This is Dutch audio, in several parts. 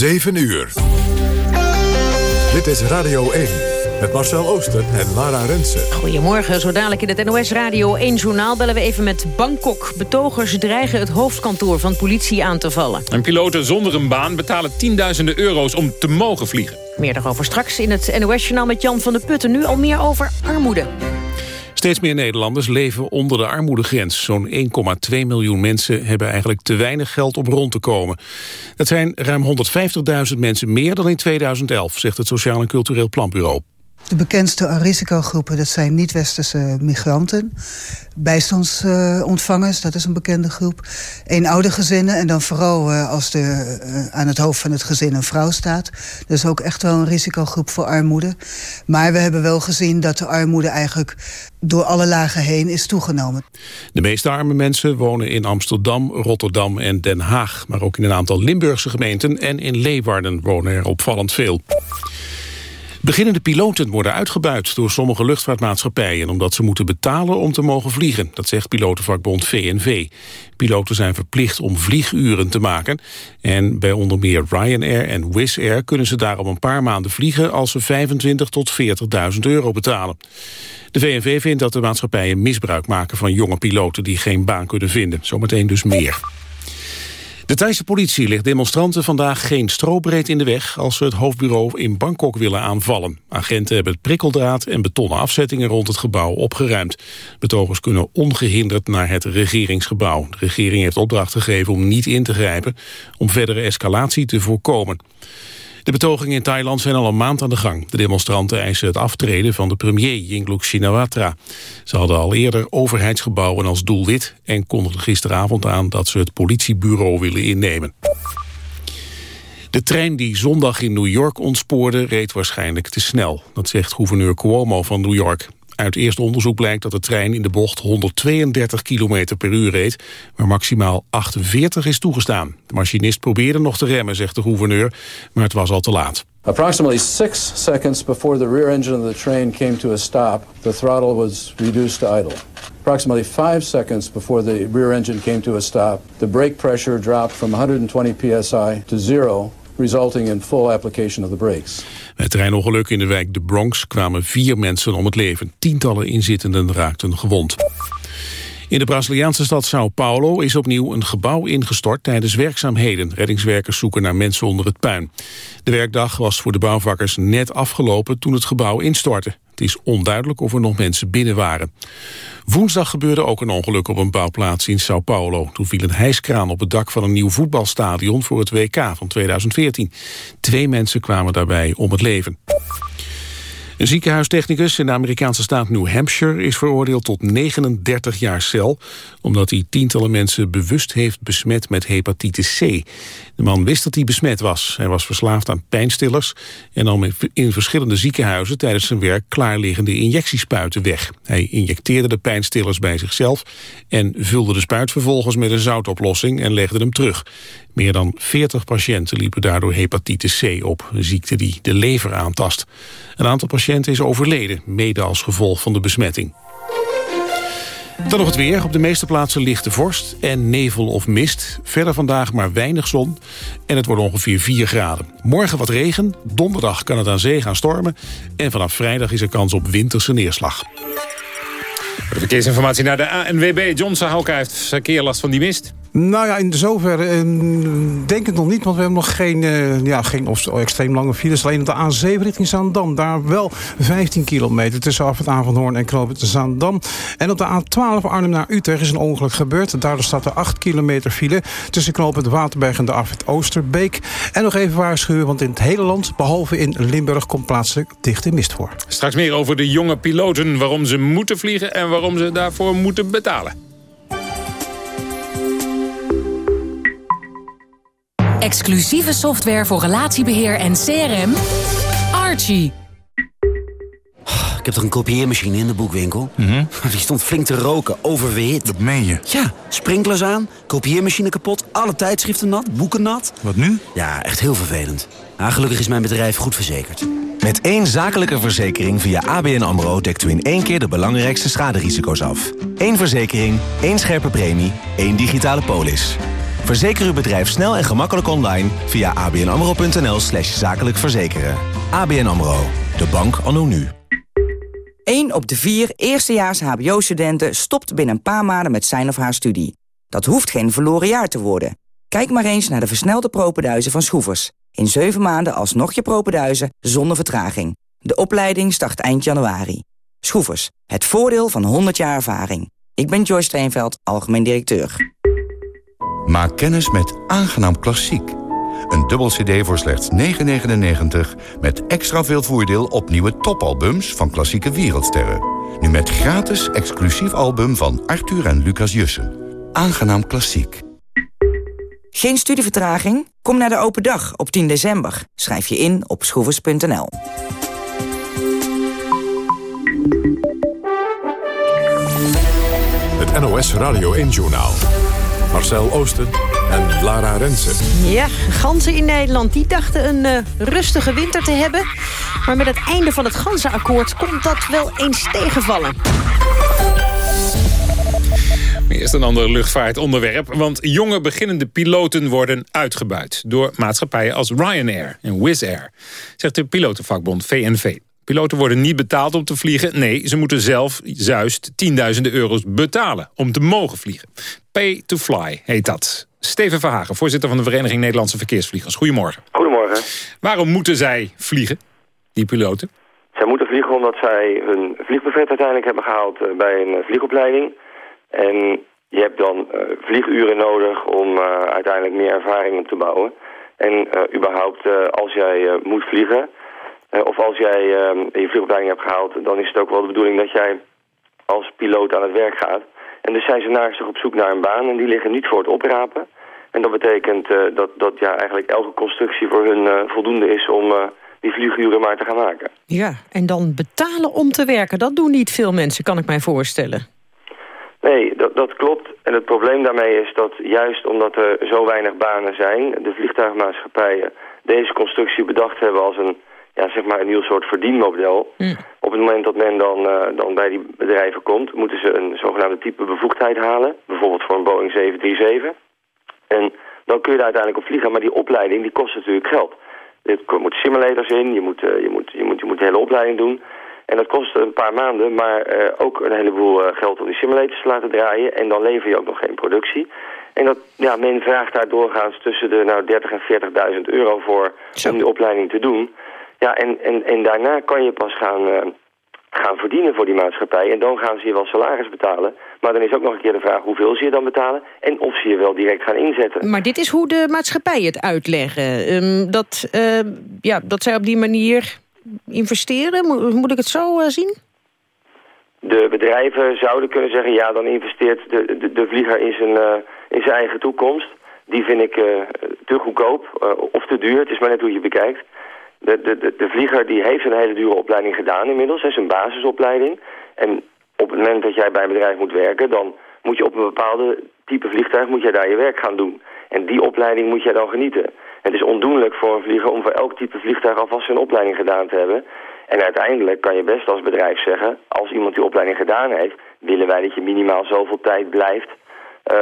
7 uur. Dit is Radio 1 met Marcel Ooster en Lara Rensen. Goedemorgen, zo dadelijk in het NOS Radio 1-journaal... bellen we even met Bangkok. Betogers dreigen het hoofdkantoor van politie aan te vallen. En piloten zonder een baan betalen tienduizenden euro's om te mogen vliegen. Meer daarover straks in het NOS-journaal met Jan van der Putten. Nu al meer over armoede. Steeds meer Nederlanders leven onder de armoedegrens. Zo'n 1,2 miljoen mensen hebben eigenlijk te weinig geld om rond te komen. Dat zijn ruim 150.000 mensen meer dan in 2011, zegt het Sociaal en Cultureel Planbureau. De bekendste risicogroepen, dat zijn niet-westerse migranten. Bijstandsontvangers, dat is een bekende groep. Eenoude gezinnen en dan vooral uh, als er uh, aan het hoofd van het gezin een vrouw staat. Dat is ook echt wel een risicogroep voor armoede. Maar we hebben wel gezien dat de armoede eigenlijk door alle lagen heen is toegenomen. De meeste arme mensen wonen in Amsterdam, Rotterdam en Den Haag. Maar ook in een aantal Limburgse gemeenten en in Leeuwarden wonen er opvallend veel. Beginnende piloten worden uitgebuit door sommige luchtvaartmaatschappijen... omdat ze moeten betalen om te mogen vliegen. Dat zegt pilotenvakbond VNV. Piloten zijn verplicht om vlieguren te maken. En bij onder meer Ryanair en Wizz Air kunnen ze daarom een paar maanden vliegen... als ze 25 tot 40.000 euro betalen. De VNV vindt dat de maatschappijen misbruik maken van jonge piloten... die geen baan kunnen vinden. Zometeen dus meer. De Thaise politie ligt demonstranten vandaag geen strobreed in de weg... als ze het hoofdbureau in Bangkok willen aanvallen. Agenten hebben het prikkeldraad en betonnen afzettingen rond het gebouw opgeruimd. Betogers kunnen ongehinderd naar het regeringsgebouw. De regering heeft opdracht gegeven om niet in te grijpen... om verdere escalatie te voorkomen. De betogingen in Thailand zijn al een maand aan de gang. De demonstranten eisen het aftreden van de premier Yingluck Shinawatra. Ze hadden al eerder overheidsgebouwen als doelwit... en kondigden gisteravond aan dat ze het politiebureau willen innemen. De trein die zondag in New York ontspoorde reed waarschijnlijk te snel. Dat zegt gouverneur Cuomo van New York. Uit eerst onderzoek blijkt dat de trein in de bocht 132 km per uur reed, maar maximaal 48 is toegestaan. De machinist probeerde nog te remmen, zegt de gouverneur, maar het was al te laat. Approximately six seconds before the rear engine of the train came to a stop, the throttle was reduced to idle. Approximately five seconds before the rear engine came to a stop, the brake pressure dropped from 120 psi to zero resulting in full application of the brakes. Bij het treinongeluk in de wijk de Bronx kwamen vier mensen om het leven. Tientallen inzittenden raakten gewond. In de Braziliaanse stad Sao Paulo is opnieuw een gebouw ingestort tijdens werkzaamheden. Reddingswerkers zoeken naar mensen onder het puin. De werkdag was voor de bouwvakkers net afgelopen toen het gebouw instortte. Het is onduidelijk of er nog mensen binnen waren. Woensdag gebeurde ook een ongeluk op een bouwplaats in Sao Paulo. Toen viel een hijskraan op het dak van een nieuw voetbalstadion voor het WK van 2014. Twee mensen kwamen daarbij om het leven. Een ziekenhuistechnicus in de Amerikaanse staat New Hampshire is veroordeeld tot 39 jaar cel, omdat hij tientallen mensen bewust heeft besmet met hepatitis C. De man wist dat hij besmet was. Hij was verslaafd aan pijnstillers en nam in verschillende ziekenhuizen tijdens zijn werk klaarliggende injectiespuiten weg. Hij injecteerde de pijnstillers bij zichzelf en vulde de spuit vervolgens met een zoutoplossing en legde hem terug. Meer dan 40 patiënten liepen daardoor hepatitis C op, een ziekte die de lever aantast. Een aantal patiënten is overleden, mede als gevolg van de besmetting. Dan nog het weer. Op de meeste plaatsen lichte vorst en nevel of mist. Verder vandaag maar weinig zon en het wordt ongeveer 4 graden. Morgen wat regen, donderdag kan het aan zee gaan stormen... en vanaf vrijdag is er kans op winterse neerslag. Verkeersinformatie naar de ANWB. John Sahalka heeft verkeerlast van die mist. Nou ja, in zover uh, denk ik nog niet, want we hebben nog geen, uh, ja, geen extreem lange files. Alleen op de A7 richting Zaandam, daar wel 15 kilometer tussen Af het en Knoop Zaandam. En op de A12 Arnhem naar Utrecht is een ongeluk gebeurd. Daardoor staat er 8 kilometer file tussen Knoop Waterberg en de Afrit Oosterbeek. En nog even waarschuwen, want in het hele land, behalve in Limburg, komt plaatselijk dichte mist voor. Straks meer over de jonge piloten, waarom ze moeten vliegen en waarom ze daarvoor moeten betalen. Exclusieve software voor relatiebeheer en CRM. Archie. Ik heb toch een kopieermachine in de boekwinkel? Die stond flink te roken, oververhit. Dat meen je? Ja, sprinklers aan, kopieermachine kapot, alle tijdschriften nat, boeken nat. Wat nu? Ja, echt heel vervelend. Maar gelukkig is mijn bedrijf goed verzekerd. Met één zakelijke verzekering via ABN AMRO... dekt u in één keer de belangrijkste schaderisico's af. Eén verzekering, één scherpe premie, één digitale polis. Verzeker uw bedrijf snel en gemakkelijk online via abnamro.nl slash zakelijk verzekeren. ABN AMRO, de bank anno nu. 1 op de 4 eerstejaars hbo-studenten stopt binnen een paar maanden met zijn of haar studie. Dat hoeft geen verloren jaar te worden. Kijk maar eens naar de versnelde propenduizen van Schroevers. In 7 maanden alsnog je propenduizen zonder vertraging. De opleiding start eind januari. Schroevers, het voordeel van 100 jaar ervaring. Ik ben Joyce Steenveld, algemeen directeur. Maak kennis met Aangenaam Klassiek. Een dubbel cd voor slechts 9,99... met extra veel voordeel op nieuwe topalbums van klassieke wereldsterren. Nu met gratis exclusief album van Arthur en Lucas Jussen. Aangenaam Klassiek. Geen studievertraging? Kom naar de open dag op 10 december. Schrijf je in op schroevers.nl. Het NOS Radio 1-journaal. Marcel Oosten en Lara Rensen. Ja, ganzen in Nederland die dachten een uh, rustige winter te hebben. Maar met het einde van het ganzenakkoord komt dat wel eens tegenvallen. Eerst een ander luchtvaartonderwerp, want jonge beginnende piloten worden uitgebuit door maatschappijen als Ryanair en Wizz Air, zegt de pilotenvakbond VNV. Piloten worden niet betaald om te vliegen. Nee, ze moeten zelf juist tienduizenden euro's betalen om te mogen vliegen. Pay to fly heet dat. Steven Verhagen, voorzitter van de Vereniging Nederlandse Verkeersvliegers. Goedemorgen. Goedemorgen. Waarom moeten zij vliegen, die piloten? Zij moeten vliegen omdat zij hun vliegbuffet uiteindelijk hebben gehaald eh, bij een vliegopleiding. En je hebt dan uh, vlieguren nodig om uh, uiteindelijk meer ervaring op te bouwen. En uh, überhaupt, als jij moet vliegen, of als jij je vliegopleiding hebt gehaald... dan is het ook wel de bedoeling dat jij als piloot aan het werk gaat. En dus zijn ze naast op zoek naar een baan en die liggen niet voor het oprapen. En dat betekent dat, dat ja, eigenlijk elke constructie voor hun voldoende is om die vlieguren maar te gaan maken. Ja, en dan betalen om te werken, dat doen niet veel mensen, kan ik mij voorstellen. Nee, dat, dat klopt. En het probleem daarmee is dat juist omdat er zo weinig banen zijn... de vliegtuigmaatschappijen deze constructie bedacht hebben als een, ja, zeg maar een nieuw soort verdienmodel. Mm. Op het moment dat men dan, uh, dan bij die bedrijven komt... moeten ze een zogenaamde type bevoegdheid halen. Bijvoorbeeld voor een Boeing 737. En dan kun je daar uiteindelijk op vliegen. Maar die opleiding die kost natuurlijk geld. Er moeten simulators in, je moet, uh, je, moet, je, moet, je moet de hele opleiding doen... En dat kost een paar maanden, maar uh, ook een heleboel geld om die simulators te laten draaien. En dan lever je ook nog geen productie. En dat, ja, men vraagt daar doorgaans tussen de nou, 30 en 40.000 euro voor om die opleiding te doen. Ja, en, en, en daarna kan je pas gaan, uh, gaan verdienen voor die maatschappij. En dan gaan ze je wel salaris betalen. Maar dan is ook nog een keer de vraag hoeveel ze je dan betalen... en of ze je wel direct gaan inzetten. Maar dit is hoe de maatschappij het uitleggen. Um, dat, ja, dat zij op die manier investeren? Moet, moet ik het zo uh, zien? De bedrijven zouden kunnen zeggen... ja, dan investeert de, de, de vlieger in zijn, uh, in zijn eigen toekomst. Die vind ik te goedkoop of te duur. Het is maar net hoe je bekijkt. De, de, de, de, vlieger die heeft een hele dure opleiding gedaan inmiddels. Is een basisopleiding. En op het moment dat jij bij een bedrijf moet werken... dan moet je op een bepaalde type vliegtuig moet jij daar je werk gaan doen. En die opleiding moet jij dan genieten. Het is ondoenlijk voor een vlieger om voor elk type vliegtuig alvast zijn opleiding gedaan te hebben. En uiteindelijk kan je best als bedrijf zeggen, als iemand die opleiding gedaan heeft, willen wij dat je minimaal zoveel tijd blijft uh,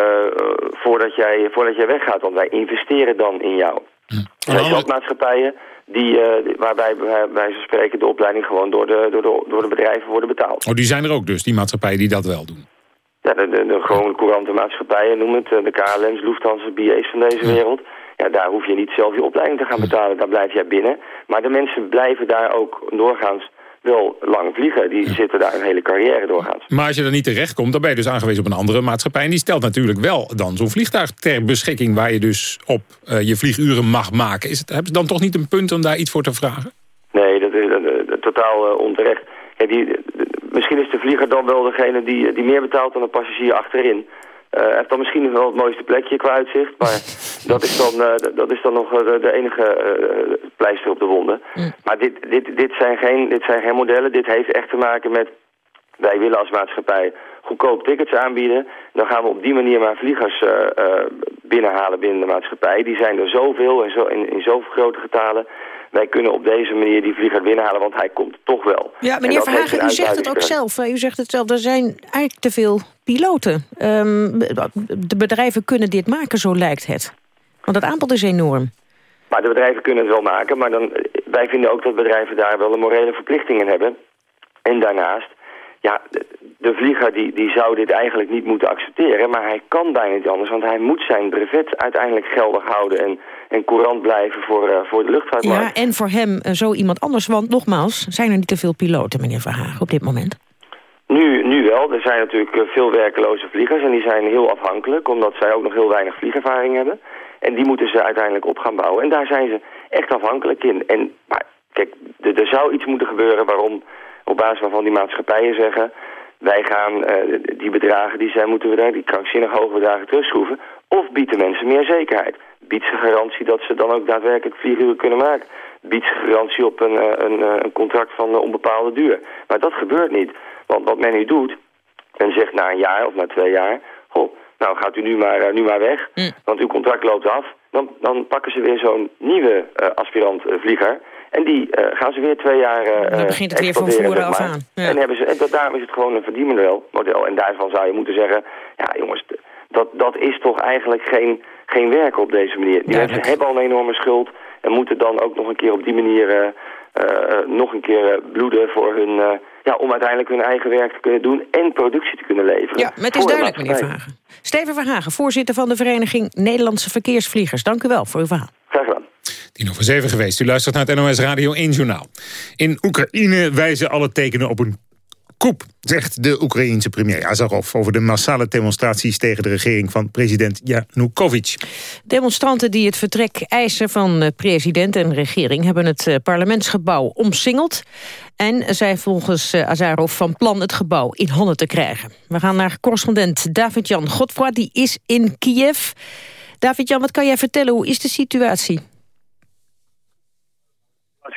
voordat, jij, voordat jij weggaat. Want wij investeren dan in jou. Hm. Ook maatschappijen die, uh, waarbij wij zo spreken de opleiding gewoon door de, door, de, door de bedrijven worden betaald. Oh, die zijn er ook dus, die maatschappijen die dat wel doen? Ja, de, de, de gewone courante maatschappijen, noem het, de KLM's, Lufthansa, BA's van deze wereld ja, daar hoef je niet zelf je opleiding te gaan betalen. Daar blijf jij binnen. Maar de mensen blijven daar ook doorgaans wel lang vliegen. Die zitten daar een hele carrière doorgaans. Maar als je er niet terecht komt, dan ben je dus aangewezen op een andere maatschappij. En die stelt natuurlijk wel dan zo'n vliegtuig ter beschikking... waar je dus op uh, je vlieguren mag maken. Is het, hebben ze dan toch niet een punt om daar iets voor te vragen? Nee, dat is uh, totaal uh, onterecht. Ja, die, misschien is de vlieger dan wel degene die, die meer betaalt dan een passagier achterin. Uh, heeft dan misschien wel het mooiste plekje qua uitzicht. Maar dat is dan, uh, dat is dan nog uh, de, enige pleister op de wonden. Mm. Maar dit, dit, dit, zijn geen, dit zijn geen modellen. Dit heeft echt te maken met wij willen als maatschappij goedkoop tickets aanbieden. Dan gaan we op die manier maar vliegers binnenhalen binnen de maatschappij. Die zijn er zoveel en zo, in, in zoveel grote getalen. Wij kunnen op deze manier die vlieger binnenhalen, want hij komt toch wel. Ja, meneer Verhagen, u zegt het ook zelf. U zegt het zelf, er zijn eigenlijk te veel piloten. Um, de bedrijven kunnen dit maken, zo lijkt het. Want het aanbod is enorm. Maar de bedrijven kunnen het wel maken, maar dan, wij vinden ook dat bedrijven daar wel een morele verplichting in hebben. En daarnaast, ja, de, de vlieger die, die zou dit eigenlijk niet moeten accepteren, maar hij kan bijna niet anders, want hij moet zijn brevet uiteindelijk geldig houden en, en courant blijven voor, uh, voor de luchtvaartmarkt. Ja, en voor hem uh, zo iemand anders, want nogmaals, zijn er niet te veel piloten, meneer Verhagen, op dit moment? Nu, nu wel. Er zijn natuurlijk uh, veel werkeloze vliegers en die zijn heel afhankelijk, omdat zij ook nog heel weinig vliegervaring hebben. En die moeten ze uiteindelijk op gaan bouwen. En daar zijn ze echt afhankelijk in. En, maar kijk, er zou iets moeten gebeuren waarom, op basis waarvan die maatschappijen zeggen... wij gaan uh, die bedragen die zij moeten we daar, die krankzinnig hoge bedragen terugschroeven. Of bieden mensen meer zekerheid. Biedt ze garantie dat ze dan ook daadwerkelijk vlieguren kunnen maken. Biedt ze garantie op een, eh, een, eh, een contract van onbepaalde duur. Maar dat gebeurt niet. Want wat men nu doet, men zegt na een jaar of na twee jaar... Goh, nou gaat u nu maar, nu maar weg, mm. want uw contract loopt af. Dan, dan pakken ze weer zo'n nieuwe uh, aspirant-vlieger. En die uh, gaan ze weer twee jaar uh, Dan begint het weer van voren af aan. Ja. En, hebben ze, en dat, daarom is het gewoon een verdienmodel. Model. En daarvan zou je moeten zeggen... ja jongens, dat, dat is toch eigenlijk geen, geen werken op deze manier. Die mensen hebben al een enorme schuld... en moeten dan ook nog een keer op die manier... nog een keer bloeden voor hun ja, om uiteindelijk hun eigen werk te kunnen doen en productie te kunnen leveren. Ja, het is duidelijk, meneer Verhagen. Steven Verhagen, voorzitter van de Vereniging Nederlandse Verkeersvliegers. Dank u wel voor uw verhaal. Graag gedaan. Tien over zeven geweest. U luistert naar het NOS Radio 1 Journaal. In Oekraïne wijzen alle tekenen op een Koep, zegt de Oekraïense premier Azarov... over de massale demonstraties tegen de regering van president Yanukovych. Demonstranten die het vertrek eisen van president en regering... hebben het eh, parlementsgebouw omsingeld. En zij volgens eh, Azarov van plan het gebouw in handen te krijgen. We gaan naar correspondent David-Jan Godfroy, die is in Kiev. David-Jan, wat kan jij vertellen? Hoe is de situatie?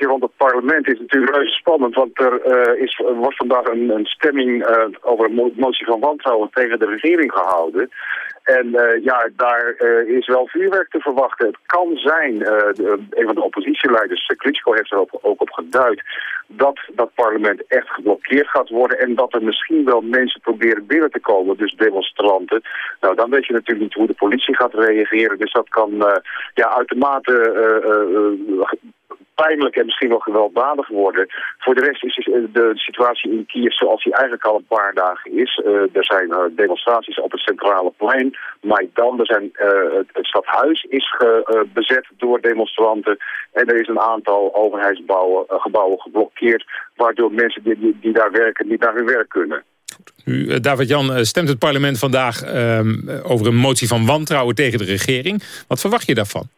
Rond het parlement is natuurlijk reuze spannend. Want er uh, is, wordt vandaag een, een stemming uh, over een motie van wantrouwen tegen de regering gehouden. En uh, ja, daar is wel vuurwerk te verwachten. Het kan zijn, de, een van de oppositieleiders, Klitschko heeft er ook, op geduid, dat dat parlement echt geblokkeerd gaat worden en dat er misschien wel mensen proberen binnen te komen, dus demonstranten. Nou, dan weet je natuurlijk niet hoe de politie gaat reageren, dus dat kan ja, uitermate pijnlijk en misschien wel gewelddadig worden. Voor de rest is de situatie in Kiev zoals die eigenlijk al een paar dagen is. Uh, er zijn uh, demonstraties op het centrale plein. Maidan, er zijn, uh, het, stadhuis is ge, bezet door demonstranten. En er is een aantal overheidsgebouwen gebouwen geblokkeerd... waardoor mensen die, die, die, daar werken niet naar hun werk kunnen. U, David-Jan, stemt het parlement vandaag ehm, over een motie van wantrouwen tegen de regering. Wat verwacht je daarvan?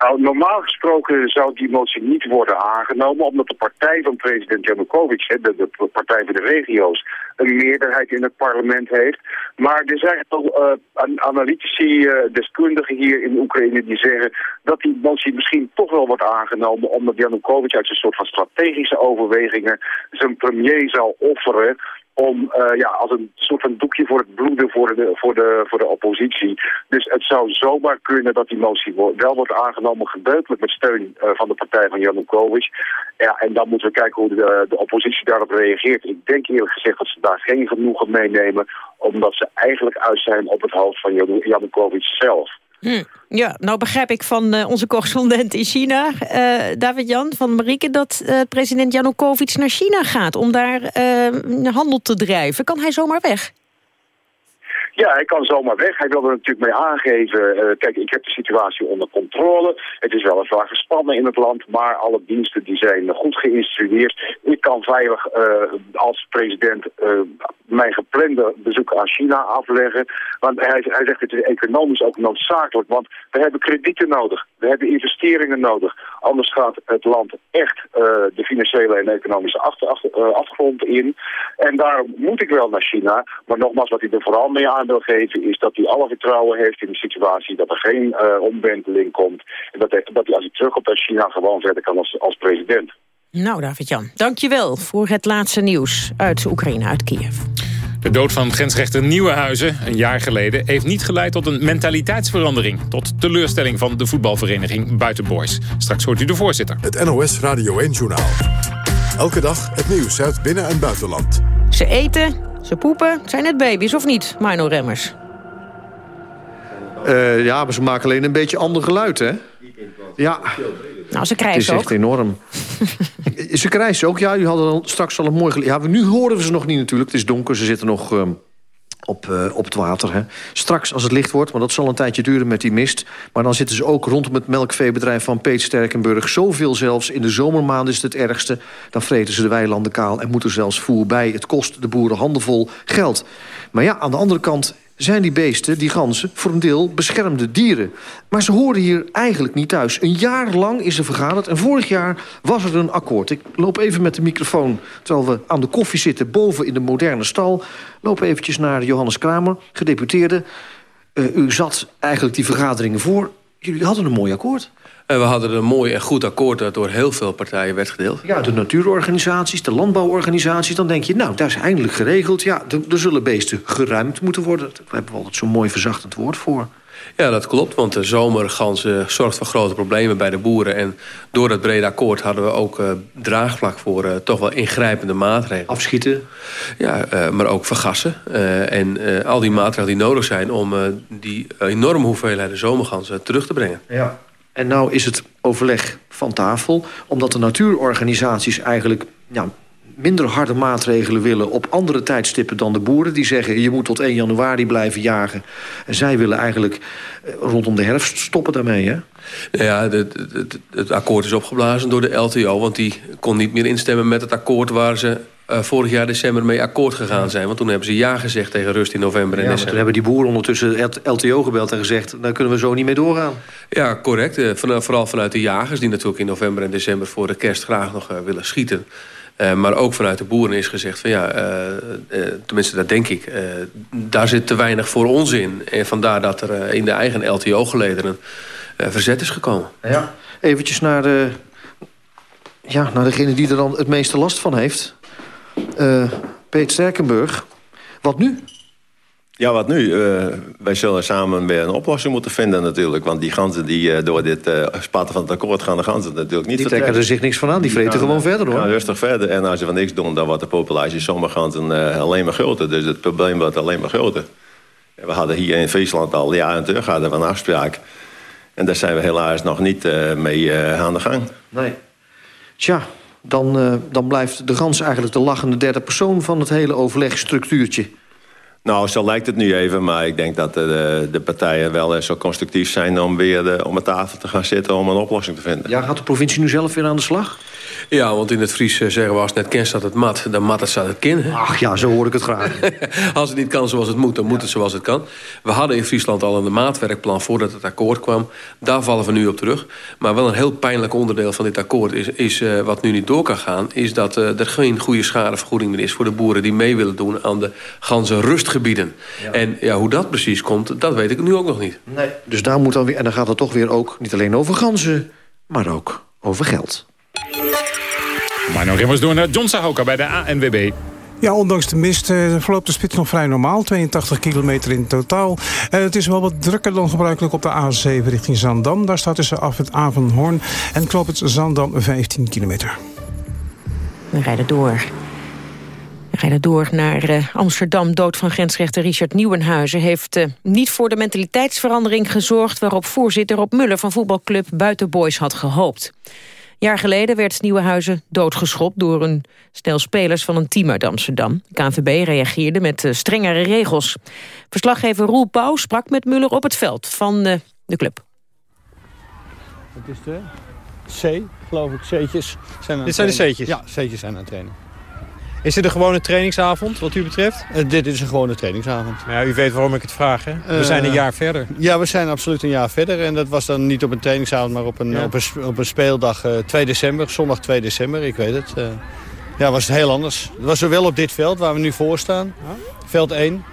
Nou, normaal gesproken zou die motie niet worden aangenomen... omdat de partij van president Janukovic, de, de partij van de regio's... een meerderheid in het parlement heeft. Maar er zijn al uh, analytici, uh, deskundigen hier in Oekraïne... die zeggen dat die motie misschien toch wel wordt aangenomen... omdat Janukovic uit een soort van strategische overwegingen... zijn premier zou offeren om uh, ja, als een soort van doekje voor het bloeden voor de, voor, de, voor de oppositie. Dus het zou zomaar kunnen dat die motie wel wordt aangenomen, gedeeltelijk met steun uh, van de partij van Janukovic. Ja, en dan moeten we kijken hoe de, de oppositie daarop reageert. Ik denk eerlijk gezegd dat ze daar geen genoegen meenemen, omdat ze eigenlijk uit zijn op het hoofd van Janukovic zelf. Hm. Ja, nou begrijp ik van uh, onze correspondent in China, uh, David-Jan van Marieke... dat uh, president Janukovic naar China gaat om daar handel te drijven. Kan hij zomaar weg? Ja, hij kan zomaar weg. Hij wil er natuurlijk mee aangeven. Uh, kijk, ik heb de situatie onder controle. Het is weliswaar gespannen in het land, maar alle diensten die zijn goed geïnstrueerd. Ik kan veilig uh, als president uh, mijn geplande bezoek aan China afleggen. Want hij, hij zegt het is economisch ook noodzakelijk, want we hebben kredieten nodig. We hebben investeringen nodig. Anders gaat het land echt de financiële en economische achter, afgrond in. En daarom moet ik wel naar China. Maar nogmaals, wat hij er vooral mee aan wil geven is dat hij alle vertrouwen heeft in de situatie, dat er geen uh, omwenteling komt en dat hij, dat hij als hij terugkomt uit China gewoon verder kan als, als president. Nou, David-Jan, dankjewel voor het laatste nieuws uit Oekraïne, uit Kiev. De dood van grensrechter Nieuwenhuizen een jaar geleden... heeft niet geleid tot een mentaliteitsverandering. Tot teleurstelling van de voetbalvereniging Buitenboys. Straks hoort u de voorzitter. Het NOS Radio 1-journaal. Elke dag het nieuws uit binnen- en buitenland. Ze eten, ze poepen, het zijn net baby's of niet, Mino Remmers? Uh, ja, maar ze maken alleen een beetje ander geluid, hè? Ja. Nou, ze krijgen Het is echt enorm. ze krijgen ook, ja. U hadden al straks al een mooi geluid. Ja, nu horen we ze nog niet natuurlijk. Het is donker, ze zitten nog... Uh, op, uh, op het water. Hè. Straks als het licht wordt, want dat zal een tijdje duren met die mist... maar dan zitten ze ook rondom het melkveebedrijf van Peet Sterkenburg. Zoveel zelfs, in de zomermaanden is het het ergste. Dan vreten ze de weilanden kaal en moeten zelfs voer bij. Het kost de boeren handenvol geld. Maar ja, aan de andere kant zijn die beesten, die ganzen, voor een deel beschermde dieren. Maar ze horen hier eigenlijk niet thuis. Een jaar lang is er vergaderd en vorig jaar was er een akkoord. Ik loop even met de microfoon, terwijl we aan de koffie zitten... boven in de moderne stal. Loop eventjes naar Johannes Kramer, gedeputeerde. Uh, u zat eigenlijk die vergaderingen voor. Jullie hadden een mooi akkoord. En we hadden een mooi en goed akkoord dat door heel veel partijen werd gedeeld. Ja, de natuurorganisaties, de landbouworganisaties. Dan denk je, nou, daar is eindelijk geregeld. Ja, er zullen beesten geruimd moeten worden. Daar hebben we altijd zo'n mooi verzachtend woord voor. Ja, dat klopt, want de zomerganzen zorgt voor grote problemen bij de boeren. En door dat brede akkoord hadden we ook uh, draagvlak voor uh, toch wel ingrijpende maatregelen. Afschieten? Ja, uh, maar ook vergassen. en al die maatregelen die nodig zijn om die enorme hoeveelheden zomerganzen terug te brengen. Ja. En nou is het overleg van tafel, omdat de natuurorganisaties eigenlijk minder harde maatregelen willen op andere tijdstippen dan de boeren. Die zeggen je moet tot 1 januari blijven jagen. En zij willen eigenlijk eh, rondom de herfst stoppen daarmee, hè? Ja, het, het, het akkoord is opgeblazen door de LTO... want die kon niet meer instemmen met het akkoord waar ze uh, vorig jaar december mee akkoord gegaan zijn. Want toen hebben ze ja gezegd tegen rust in november en ja, december. toen hebben die boeren ondertussen het LTO gebeld en gezegd... daar kunnen we zo niet mee doorgaan. Ja, correct. Uh, van, vooral vanuit de jagers die natuurlijk in november en december... voor de kerst graag nog willen schieten. Uh, maar ook vanuit de boeren is gezegd van ja, uh, uh, tenminste dat denk ik... daar zit te weinig voor ons in. En vandaar dat er in de eigen LTO-gelederen verzet is gekomen. Ja, eventjes naar, de, ja, naar degene die er dan het meeste last van heeft. Peet Sterkenburg. Wat nu? Ja, wat nu? Uh, wij zullen samen weer een oplossing moeten vinden natuurlijk. Want die ganzen die uh, door dit uh, spatten van het akkoord gaan de ganzen natuurlijk niet Die trekken er zich niks van aan, die vreten gaan, gewoon verder hoor. Gaan rustig verder en als ze van niks doen, dan wordt de populatie sommige ganzen alleen maar groter. Dus het probleem wordt alleen maar groter. We hadden hier in Friesland al jaren terug hadden we een afspraak. En daar zijn we helaas nog niet mee aan de gang. Nee. Tja, dan, dan blijft de gans eigenlijk de lachende derde persoon van het hele overlegstructuurtje. Nou, zo lijkt het nu even, maar ik denk dat de, de partijen wel zo constructief zijn... om weer de, om aan tafel te gaan zitten om een oplossing te vinden. Ja, gaat de provincie nu zelf weer aan de slag? Ja, want in het Fries zeggen we als het net ken staat het mat, dan mat het staat het kin. Hè? Ach ja, zo hoor ik het graag. als het niet kan zoals het moet, dan moet het zoals het kan. We hadden in Friesland al een maatwerkplan voordat het akkoord kwam. Daar vallen we nu op terug. Maar wel een heel pijnlijk onderdeel van dit akkoord is, is uh, wat nu niet door kan gaan... is dat uh, er geen goede schadevergoeding meer is voor de boeren die mee willen doen aan de ganse rustgebieden. Ja. En ja, hoe dat precies komt, dat weet ik nu ook nog niet. Nee. Dus daar moet dan weer, en dan gaat het toch weer ook niet alleen over ganzen, maar ook over geld. Maar nog immers door naar John Sahoka bij de ANWB. Ja, ondanks de mist uh, verloopt de spits nog vrij normaal. 82 kilometer in totaal. Uh, het is wel wat drukker dan gebruikelijk op de A7 richting Zandam. Daar staat tussen af het Avenhoorn en klopt het Zandam 15 kilometer. We rijden door. We rijden door naar uh, Amsterdam. Dood van grensrechter Richard Nieuwenhuizen... heeft uh, niet voor de mentaliteitsverandering gezorgd... waarop voorzitter Rob Muller van voetbalclub Buitenboys had gehoopt. Jaar geleden werd Nieuwenhuizen doodgeschopt door een stel spelers van een team uit Amsterdam. De KNVB reageerde met uh, strengere regels. Verslaggever Roel Pauw sprak met Muller op het veld van uh, de club. Wat is de C, geloof ik, C'tjes. Zijn Dit zijn de C'tjes? Ja, C'tjes zijn aan het trainen. Is dit een gewone trainingsavond, wat u betreft? Uh, dit is een gewone trainingsavond. Ja, u weet waarom ik het vraag, hè? We uh, zijn een jaar verder. Ja, we zijn absoluut een jaar verder. En dat was dan niet op een trainingsavond, maar op een, ja. op een, op een speeldag uh, 2 december. Zondag 2 december, ik weet het. ja, was het heel anders. Het was zowel op dit veld, waar we nu voor staan. Veld 1.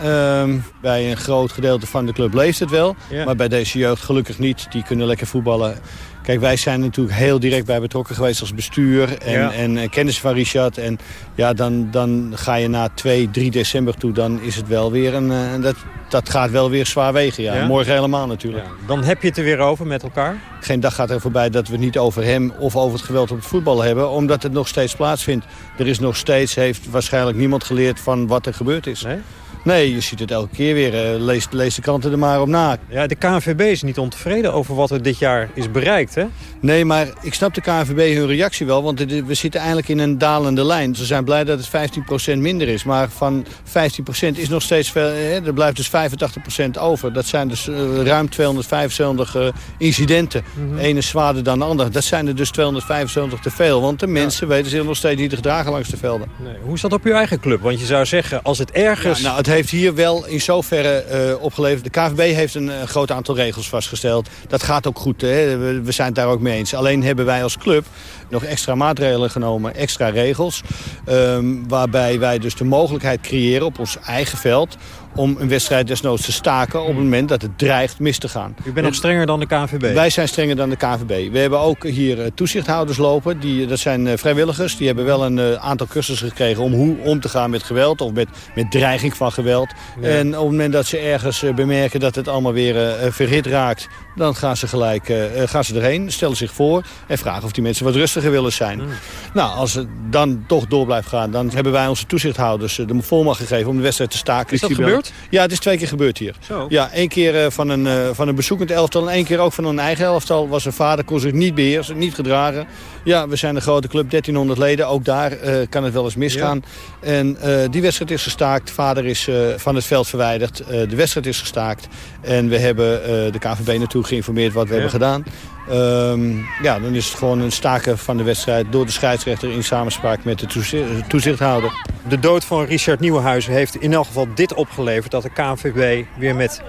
Ehm, bij een groot gedeelte van de club leeft het wel. Maar bij deze jeugd gelukkig niet. Die kunnen lekker voetballen. Kijk, wij zijn natuurlijk heel direct bij betrokken geweest als bestuur en, Ja. en, eh, kennis van Richard. En ja, dan, dan ga je na 2, 3 december toe, dan is het wel weer een... eh, dat, dat gaat wel weer zwaar wegen, ja. Ja? Morgen helemaal natuurlijk. Dan heb je het er weer over met elkaar. Geen dag gaat er voorbij dat we het niet over hem of over het geweld op het voetbal hebben. Omdat het nog steeds plaatsvindt. Er is nog steeds, heeft waarschijnlijk niemand geleerd van wat er gebeurd is. Nee? Nee, je ziet het elke keer weer. Eh, lees, lees de kranten er maar op na. Ja, de KNVB is niet ontevreden over wat er dit jaar is bereikt, hè? Nee, maar ik snap de KNVB hun reactie wel. Want we zitten eigenlijk in een dalende lijn. Ze zijn blij dat het 15% minder is. Maar van 15% is nog steeds veel. Hè, er blijft dus 85% over. Dat zijn dus eh, ruim 275 eh, incidenten. De ene zwaarder dan de andere. Dat zijn er dus 275 te veel. Want de mensen weten zich nog steeds niet te gedragen langs de velden. Nee. Hoe is dat op uw eigen club? Want je zou zeggen, als het ergens... Ja, nou, het heeft hier wel in zoverre eh, opgeleverd. De KVB heeft een, eh, groot aantal regels vastgesteld. Dat gaat ook goed. Hè? We, zijn het daar ook mee eens. Alleen hebben wij als club nog extra maatregelen genomen, extra regels. ehm, waarbij wij dus de mogelijkheid creëren op ons eigen veld om een wedstrijd desnoods te staken op het moment dat het dreigt mis te gaan. U bent nog strenger dan de KNVB. Wij zijn strenger dan de KVB. We hebben ook hier eh, toezichthouders lopen. Die, dat zijn eh, vrijwilligers. Die hebben wel een eh, aantal cursussen gekregen om hoe om te gaan met geweld. Of met, met dreiging van geweld. Ja. En op het moment dat ze ergens eh, bemerken dat het allemaal weer eh, eh, verhit raakt. Dan gaan ze gelijk eh, eh, gaan ze erheen, stellen zich voor en vragen of die mensen wat rustiger willen zijn. Hmm. Nou, als het dan toch door blijft gaan, dan hebben wij onze toezichthouders eh, de volmacht gegeven om de wedstrijd te staken. Is dat bellen- gebeurd? Ja, het is twee keer gebeurd hier. Zo. Ja, één keer eh, van een, eh, van een bezoekend elftal en één keer ook van een eigen elftal. Was een vader, kon zich niet beheersen, niet gedragen. Ja, we zijn een grote club, 1300 leden. Ook daar eh, kan het wel eens misgaan. En die wedstrijd is gestaakt. Vader is van het veld verwijderd. De wedstrijd is gestaakt. En we hebben de KVB naartoe geïnformeerd wat we Ja. hebben gedaan. Ehm, ja, dan is het gewoon een staken van de wedstrijd door de scheidsrechter in samenspraak met de toezi- toezichthouder. De dood van Richard Nieuwenhuizen heeft in elk geval dit opgeleverd... dat de KNVB weer met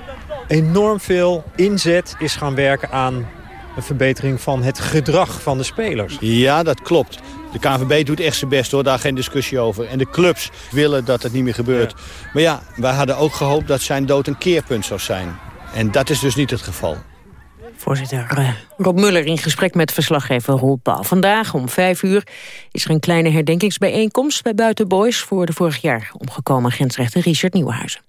enorm veel inzet is gaan werken aan een verbetering van het gedrag van de spelers. Ja, dat klopt. De KNVB doet echt zijn best hoor, daar geen discussie over. En de clubs willen dat het niet meer gebeurt. Maar ja, wij hadden ook gehoopt dat zijn dood een keerpunt zou zijn. En dat is dus niet het geval. Voorzitter eh, Rob Muller in gesprek met verslaggever Roel Paul. Vandaag om vijf uur is er een kleine herdenkingsbijeenkomst bij Buitenboys... voor de vorig jaar omgekomen grensrechter Richard Nieuwenhuizen.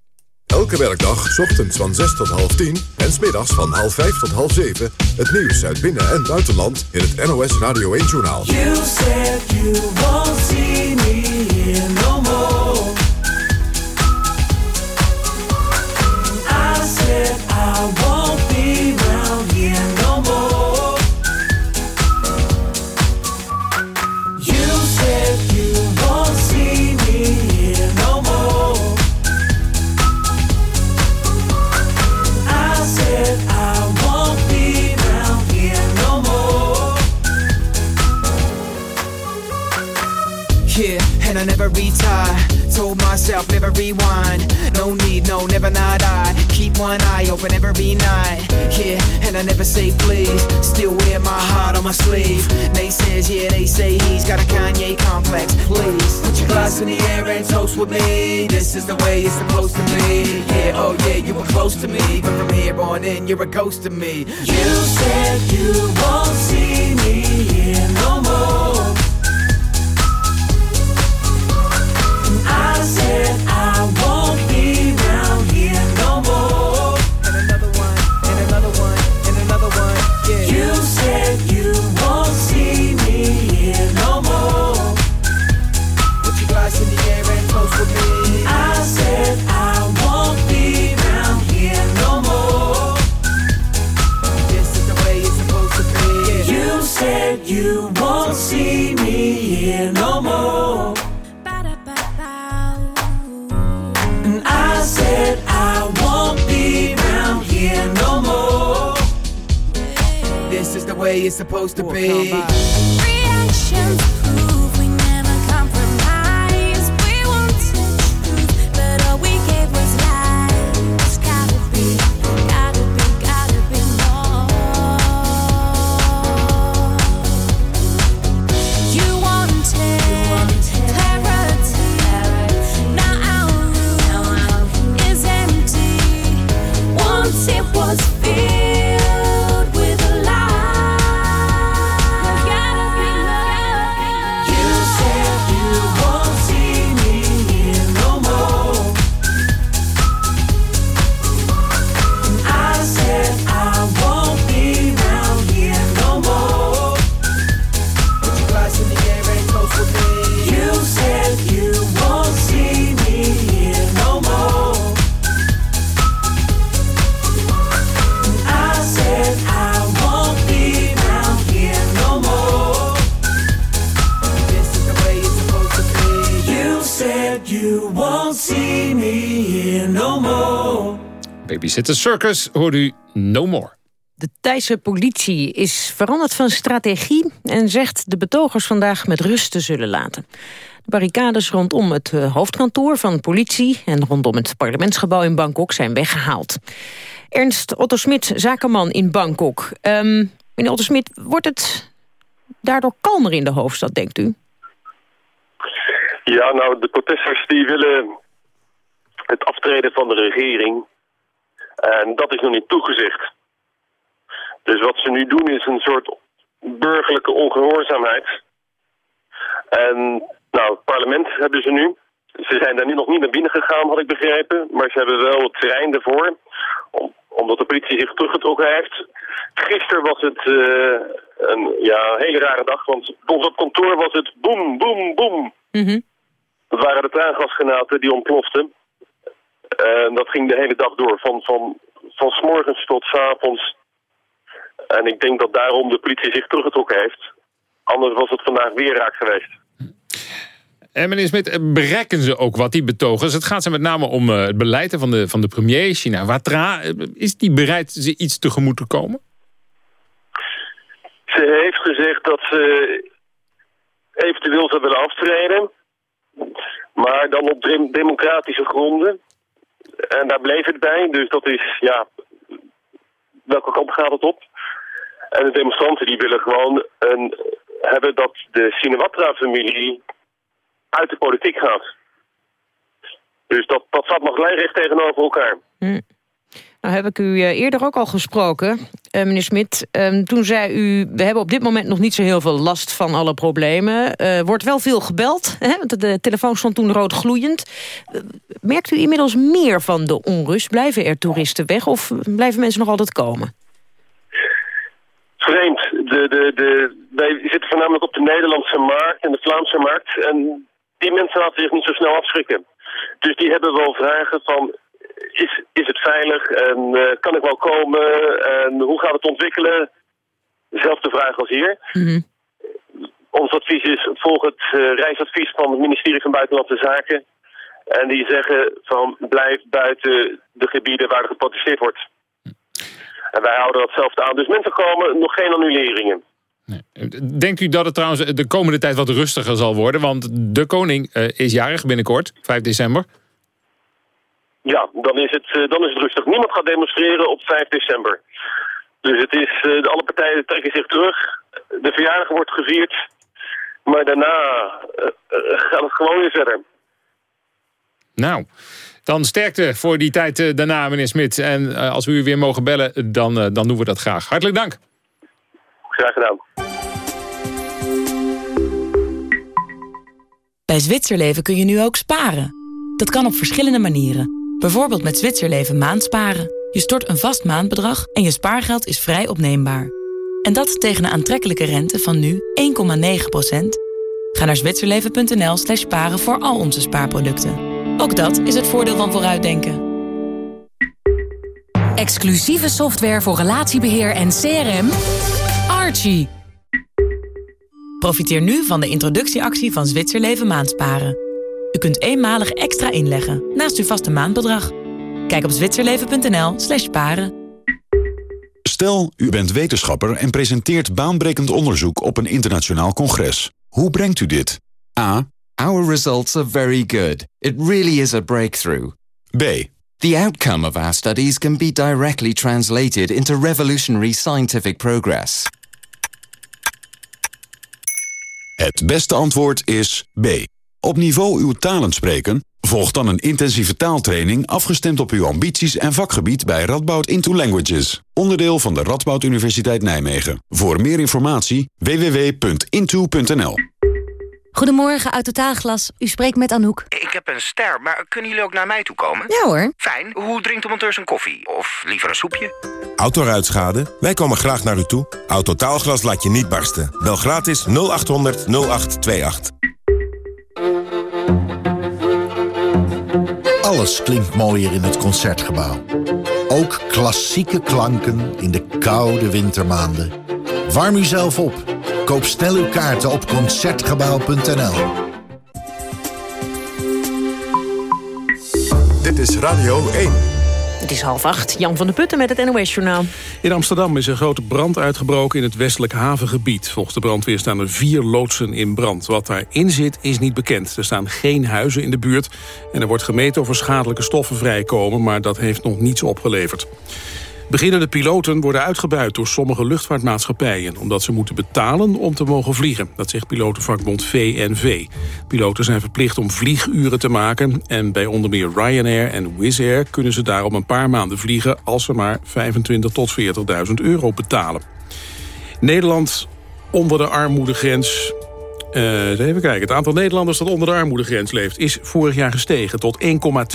Elke werkdag, 's ochtends van 6 tot half 10 en smiddags van half 5 tot half 7... het nieuws uit binnen- en buitenland in het NOS Radio 1-journaal. You said you won't see me here sleeve. They says, yeah, they say he's got a Kanye complex. Please put your glass in the air and toast with me. This is the way it's supposed to be. Yeah, oh yeah, you were close to me, but from here on in, you're a ghost to me. You said you won't see me here no more. And I said way it's supposed to be. Reactions Babysitter Circus hoort u No More. De Thaise politie is veranderd van strategie... en zegt de betogers vandaag met rust te zullen laten. De barricades rondom het eh, hoofdkantoor van politie... en rondom het parlementsgebouw in Bangkok zijn weggehaald. Ernst Otto Smit, zakenman in Bangkok. Um, meneer Otto Smit, wordt het daardoor kalmer in de hoofdstad, denkt u? Ja, nou, de protesters die willen het aftreden van de regering. En dat is nog niet toegezegd. Dus wat ze nu doen is een soort burgerlijke ongehoorzaamheid. En nou, het parlement hebben ze nu. Ze zijn daar nu nog niet naar binnen gegaan, had ik begrepen. Maar ze hebben wel het terrein ervoor. Om, omdat de politie zich teruggetrokken heeft. Gisteren was het uh, een ja, hele rare dag. Want op dat kantoor was het boem, boem, boem. Mhm. Dat waren de traangasgranaten die ontploften. En dat ging de hele dag door. Van, van, van s morgens tot s avonds. En ik denk dat daarom de politie zich teruggetrokken heeft. Anders was het vandaag weer raak geweest. En meneer Smit, bereiken ze ook wat, die betogers? Het gaat ze met name om uh, het beleid van de, van de premier China. Watra, is die bereid ze iets tegemoet te komen? Ze heeft gezegd dat ze eventueel zou willen aftreden. Maar dan op dem democratische gronden. En daar bleef het bij. Dus dat is, ja, welke kant gaat het op? En de demonstranten die willen gewoon een, hebben dat de Shinawatra-familie uit de politiek gaat. Dus dat, dat staat nog lijnrecht tegenover elkaar. Hm. Nou heb ik u eerder ook al gesproken, uh, meneer Smit. Uh, toen zei u, we hebben op dit moment nog niet zo heel veel last van alle problemen. Er uh, wordt wel veel gebeld, want de telefoon stond toen rood gloeiend. merkt u inmiddels meer van de onrust? Blijven er toeristen weg of blijven mensen nog altijd komen? Vreemd. De, de, de, wij zitten voornamelijk op de Nederlandse markt en de Vlaamse markt. En die mensen laten zich niet zo snel afschrikken. Dus die hebben wel vragen van, is, is het veilig en uh, kan ik wel komen en hoe gaat het ontwikkelen? Dezelfde vraag als hier. Mm -hmm. Ons advies is, volg het uh, reisadvies van het ministerie van Buitenlandse Zaken. En die zeggen van blijf buiten de gebieden waar er geprotesteerd wordt. En wij houden datzelfde aan. Dus mensen komen nog geen annuleringen. Nee. Denkt u dat het trouwens de komende tijd wat rustiger zal worden? Want de koning uh, is jarig binnenkort, 5 december. Ja, dan is, het, uh, dan is het rustig. Niemand gaat demonstreren op 5 december. Dus het is, uh, de, alle partijen trekken zich terug. De verjaardag wordt gevierd. Maar daarna gaat het gewoon weer verder. Nou, dan sterkte voor die tijd daarna, meneer Smit. En als we u weer mogen bellen, dan, dan doen we dat graag. Hartelijk dank. Graag gedaan. Bij Zwitserleven kun je nu ook sparen. Dat kan op verschillende manieren. Bijvoorbeeld met Zwitserleven maandsparen. Je stort een vast maandbedrag en je spaargeld is vrij opneembaar. En dat tegen een aantrekkelijke rente van nu 1,9%. Ga naar zwitserleven.nl slash sparen voor al onze spaarproducten. Ook dat is het voordeel van vooruitdenken. Exclusieve software voor relatiebeheer en CRM... Archie. Profiteer nu van de introductieactie van Zwitserleven Maandsparen. U kunt eenmalig extra inleggen naast uw vaste maandbedrag. Kijk op zwitserleven.nl slash sparen. Stel, u bent wetenschapper en presenteert baanbrekend onderzoek op een internationaal congres. Hoe brengt u dit? A. Our results are very good. It really is a breakthrough. B. The outcome of our studies can be directly translated into revolutionary scientific progress. Het beste antwoord is B. Op niveau uw talen spreken? Volg dan een intensieve taaltraining afgestemd op uw ambities en vakgebied bij Radboud Into Languages. Onderdeel van de Radboud Universiteit Nijmegen. Voor meer informatie www.into.nl Goedemorgen, uit Totaalglas. U spreekt met Anouk. Ik heb een ster, maar kunnen jullie ook naar mij toe komen? Ja hoor. Fijn. Hoe drinkt de monteur zijn koffie? Of liever een soepje? Autoruitschade? Wij komen graag naar u toe. Autotaalglas laat je niet barsten. Bel gratis 0800 0828. Alles klinkt mooier in het Concertgebouw. Ook klassieke klanken in de koude wintermaanden. Warm uzelf op. Koop snel uw kaarten op Concertgebouw.nl. Dit is Radio 1. Het is half acht. Jan van der Putten met het NOS-journaal. In Amsterdam is een grote brand uitgebroken in het westelijk havengebied. Volgens de brandweer staan er vier loodsen in brand. Wat daarin zit is niet bekend. Er staan geen huizen in de buurt en er wordt gemeten of er schadelijke stoffen vrijkomen, maar dat heeft nog niets opgeleverd. Beginnende piloten worden uitgebuit door sommige luchtvaartmaatschappijen... omdat ze moeten betalen om te mogen vliegen. Dat zegt pilotenvakbond VNV. Piloten zijn verplicht om vlieguren te maken... en bij onder meer Ryanair en Wizz Air kunnen ze daarom een paar maanden vliegen... als ze maar 25 tot 40.000 euro betalen. Nederland onder de armoedegrens. Eh, even kijken. Het aantal Nederlanders dat onder de armoedegrens leeft... is vorig jaar gestegen tot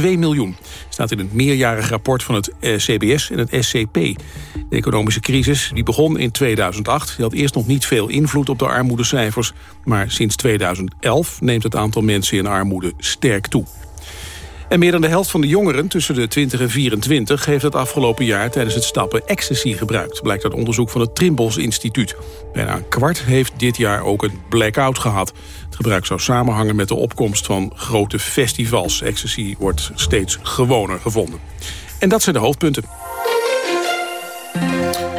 1,2 miljoen. Staat in het meerjarig rapport van het eh, CBS en het SCP. De economische crisis die begon in 2008... die had eerst nog niet veel invloed op de armoedecijfers... maar sinds 2011 neemt het aantal mensen in armoede sterk toe. En meer dan de helft van de jongeren tussen de 20 en 24... heeft het afgelopen jaar tijdens het stappen ecstasy gebruikt. Blijkt uit onderzoek van het Trimbos Instituut. Bijna een kwart heeft dit jaar ook een blackout gehad. Het gebruik zou samenhangen met de opkomst van grote festivals. Ecstasy wordt steeds gewoner gevonden. En dat zijn de hoofdpunten.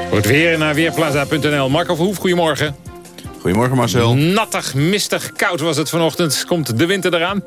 Voor het weer naar Weerplaza.nl. Marco Verhoef, goedemorgen. Goedemorgen Marcel. Nattig, mistig, koud was het vanochtend. Komt de winter eraan?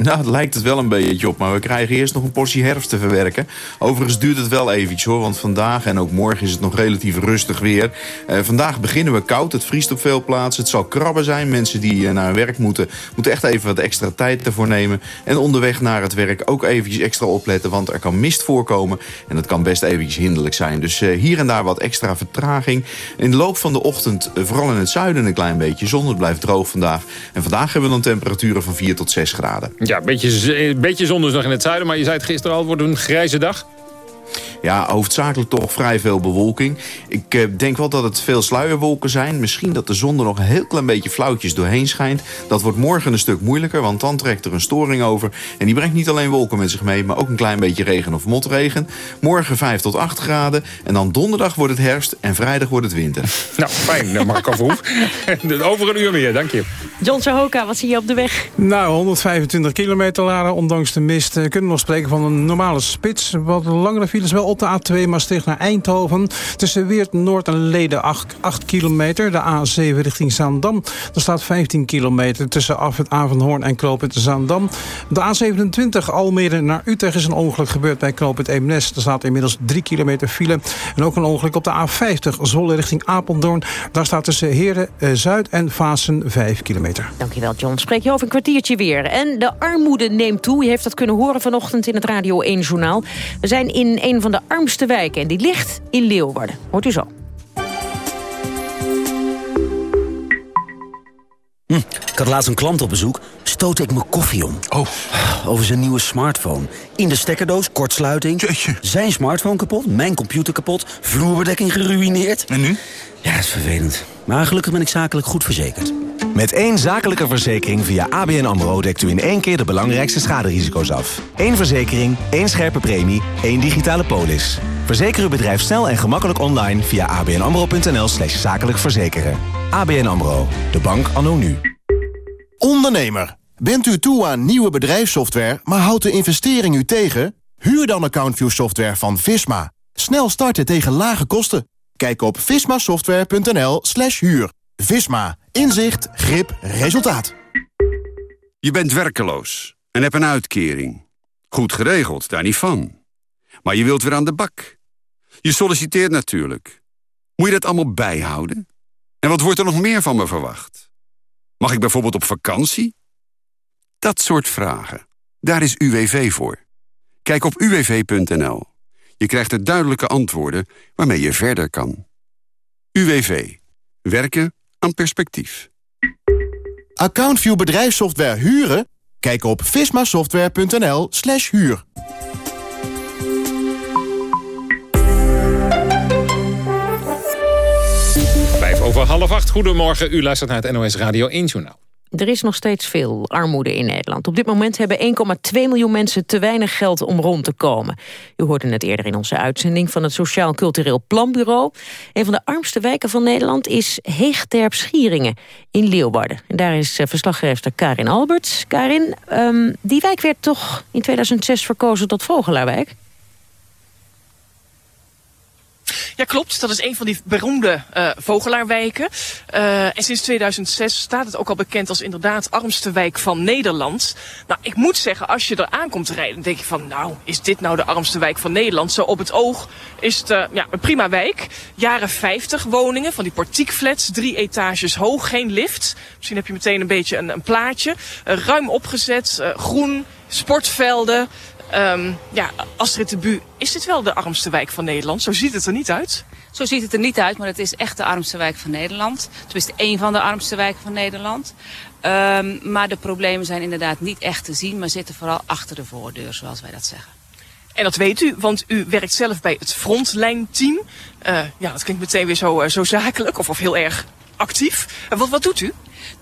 Nou, het lijkt het wel een beetje op, maar we krijgen eerst nog een portie herfst te verwerken. Overigens duurt het wel eventjes hoor, want vandaag en ook morgen is het nog relatief rustig weer. Eh, vandaag beginnen we koud, het vriest op veel plaatsen. Het zal krabben zijn, mensen die eh, naar hun werk moeten... moeten echt even wat extra tijd ervoor nemen. En onderweg naar het werk ook eventjes extra opletten, want er kan mist voorkomen. En dat kan best eventjes hinderlijk zijn. Dus eh, hier en daar wat extra vertraging. In de loop van de ochtend, vooral in het zuiden een klein beetje zon. Het blijft droog vandaag. En vandaag hebben we dan temperaturen van 4 tot 6 graden. Ja, een beetje, een beetje nog in het zuiden. Maar je zei het gisteren al, het wordt een grijze dag. Ja, hoofdzakelijk toch vrij veel bewolking. Ik eh, denk wel dat het veel sluierwolken zijn. Misschien dat de zon er nog een heel klein beetje flauwtjes doorheen schijnt. Dat wordt morgen een stuk moeilijker, want dan trekt er een storing over. En die brengt niet alleen wolken met zich mee, maar ook een klein beetje regen of motregen. Morgen 5 tot 8 graden. En dan donderdag wordt het herfst en vrijdag wordt het winter. Nou, fijn, Marco Verhoef. Over een uur meer, dank je. John Sahoka, wat zie je op de weg? Nou, 125 kilometer laden, ondanks de mist. eh, kunnen we nog spreken van een normale spits. Wat langere files wel op de A2 Maastricht naar Eindhoven. Tussen Weert, Noord en Leden 8, 8 kilometer. De A7 richting Zaandam. Er staat 15 kilometer tussen af het Avanhoorn en Knoopend Zaandam. De A27 Almere naar Utrecht is een ongeluk gebeurd bij Knoopend Eemnes. Er staat inmiddels 3 kilometer file. En ook een ongeluk op de A50 Zwolle richting Apeldoorn. Daar staat tussen Heren eh, Zuid en Vaassen 5 kilometer. Dankjewel, John. Spreek je over een kwartiertje weer. En de armoede neemt toe. Je heeft dat kunnen horen vanochtend in het Radio 1-journaal. We zijn in een van de armste wijken en die ligt in Leeuwarden. Hoort u zo. Hm, ik had laatst een klant op bezoek. Stootte ik mijn koffie om. Oh. Over zijn nieuwe smartphone. In de stekkerdoos, kortsluiting. Zijn smartphone kapot, mijn computer kapot. Vloerbedekking geruineerd. En nu? Ja, dat is vervelend. Maar gelukkig ben ik zakelijk goed verzekerd. Met één zakelijke verzekering via ABN AMRO... dekt u in één keer de belangrijkste schaderisico's af. Eén verzekering, één scherpe premie, één digitale polis. Verzeker uw bedrijf snel en gemakkelijk online... via abnamro.nl slash zakelijk verzekeren. ABN AMRO, de bank anno nu. Ondernemer, bent u toe aan nieuwe bedrijfssoftware... maar houdt de investering u tegen? Huur dan AccountView software van Visma. Snel starten tegen lage kosten. Kijk op vismasoftware.nl slash huur. Visma. Inzicht, grip, resultaat. Je bent werkeloos en hebt een uitkering. Goed geregeld, daar niet van. Maar je wilt weer aan de bak. Je solliciteert natuurlijk. Moet je dat allemaal bijhouden? En wat wordt er nog meer van me verwacht? Mag ik bijvoorbeeld op vakantie? Dat soort vragen. Daar is UWV voor. Kijk op uwv.nl. Je krijgt er duidelijke antwoorden waarmee je verder kan. UWV. Werken aan perspectief. AccountView bedrijfssoftware huren? Kijk op vismasoftware.nl slash huur. Vijf over half acht. Goedemorgen, u luistert naar het NOS Radio 1 Journaal. Er is nog steeds veel armoede in Nederland. Op dit moment hebben 1,2 miljoen mensen te weinig geld om rond te komen. U hoorde het eerder in onze uitzending van het Sociaal Cultureel Planbureau. Een van de armste wijken van Nederland is Heegterp-Schieringen in Leeuwarden. En daar is eh, verslaggever Karin Alberts. Karin, ehm, die wijk werd toch in 2006 verkozen tot Vogelaarwijk? Ja, klopt. Dat is een van die beroemde eh, vogelaarwijken. Eh, en sinds 2006 staat het ook al bekend als inderdaad armste wijk van Nederland. Nou, ik moet zeggen, als je er aankomt rijden, dan denk je van, nou, is dit nou de armste wijk van Nederland? Zo op het oog is het eh, ja, een prima wijk. Jaren 50 woningen, van die portiekflats, drie etages hoog, geen lift. Misschien heb je meteen een beetje een, een plaatje. Ruim opgezet, groen, sportvelden. Ehm, ja, Astrid de Bu, is dit wel de armste wijk van Nederland? Zo ziet het er niet uit. Zo ziet het er niet uit, maar het is echt de armste wijk van Nederland. Tenminste, één van de armste wijken van Nederland. Ehm, maar de problemen zijn inderdaad niet echt te zien, maar zitten vooral achter de voordeur, zoals wij dat zeggen. En dat weet u, want u werkt zelf bij het frontlijnteam. Eh ja, dat klinkt meteen weer zo, eh, zo zakelijk of, of heel erg actief. Wat, wat doet u?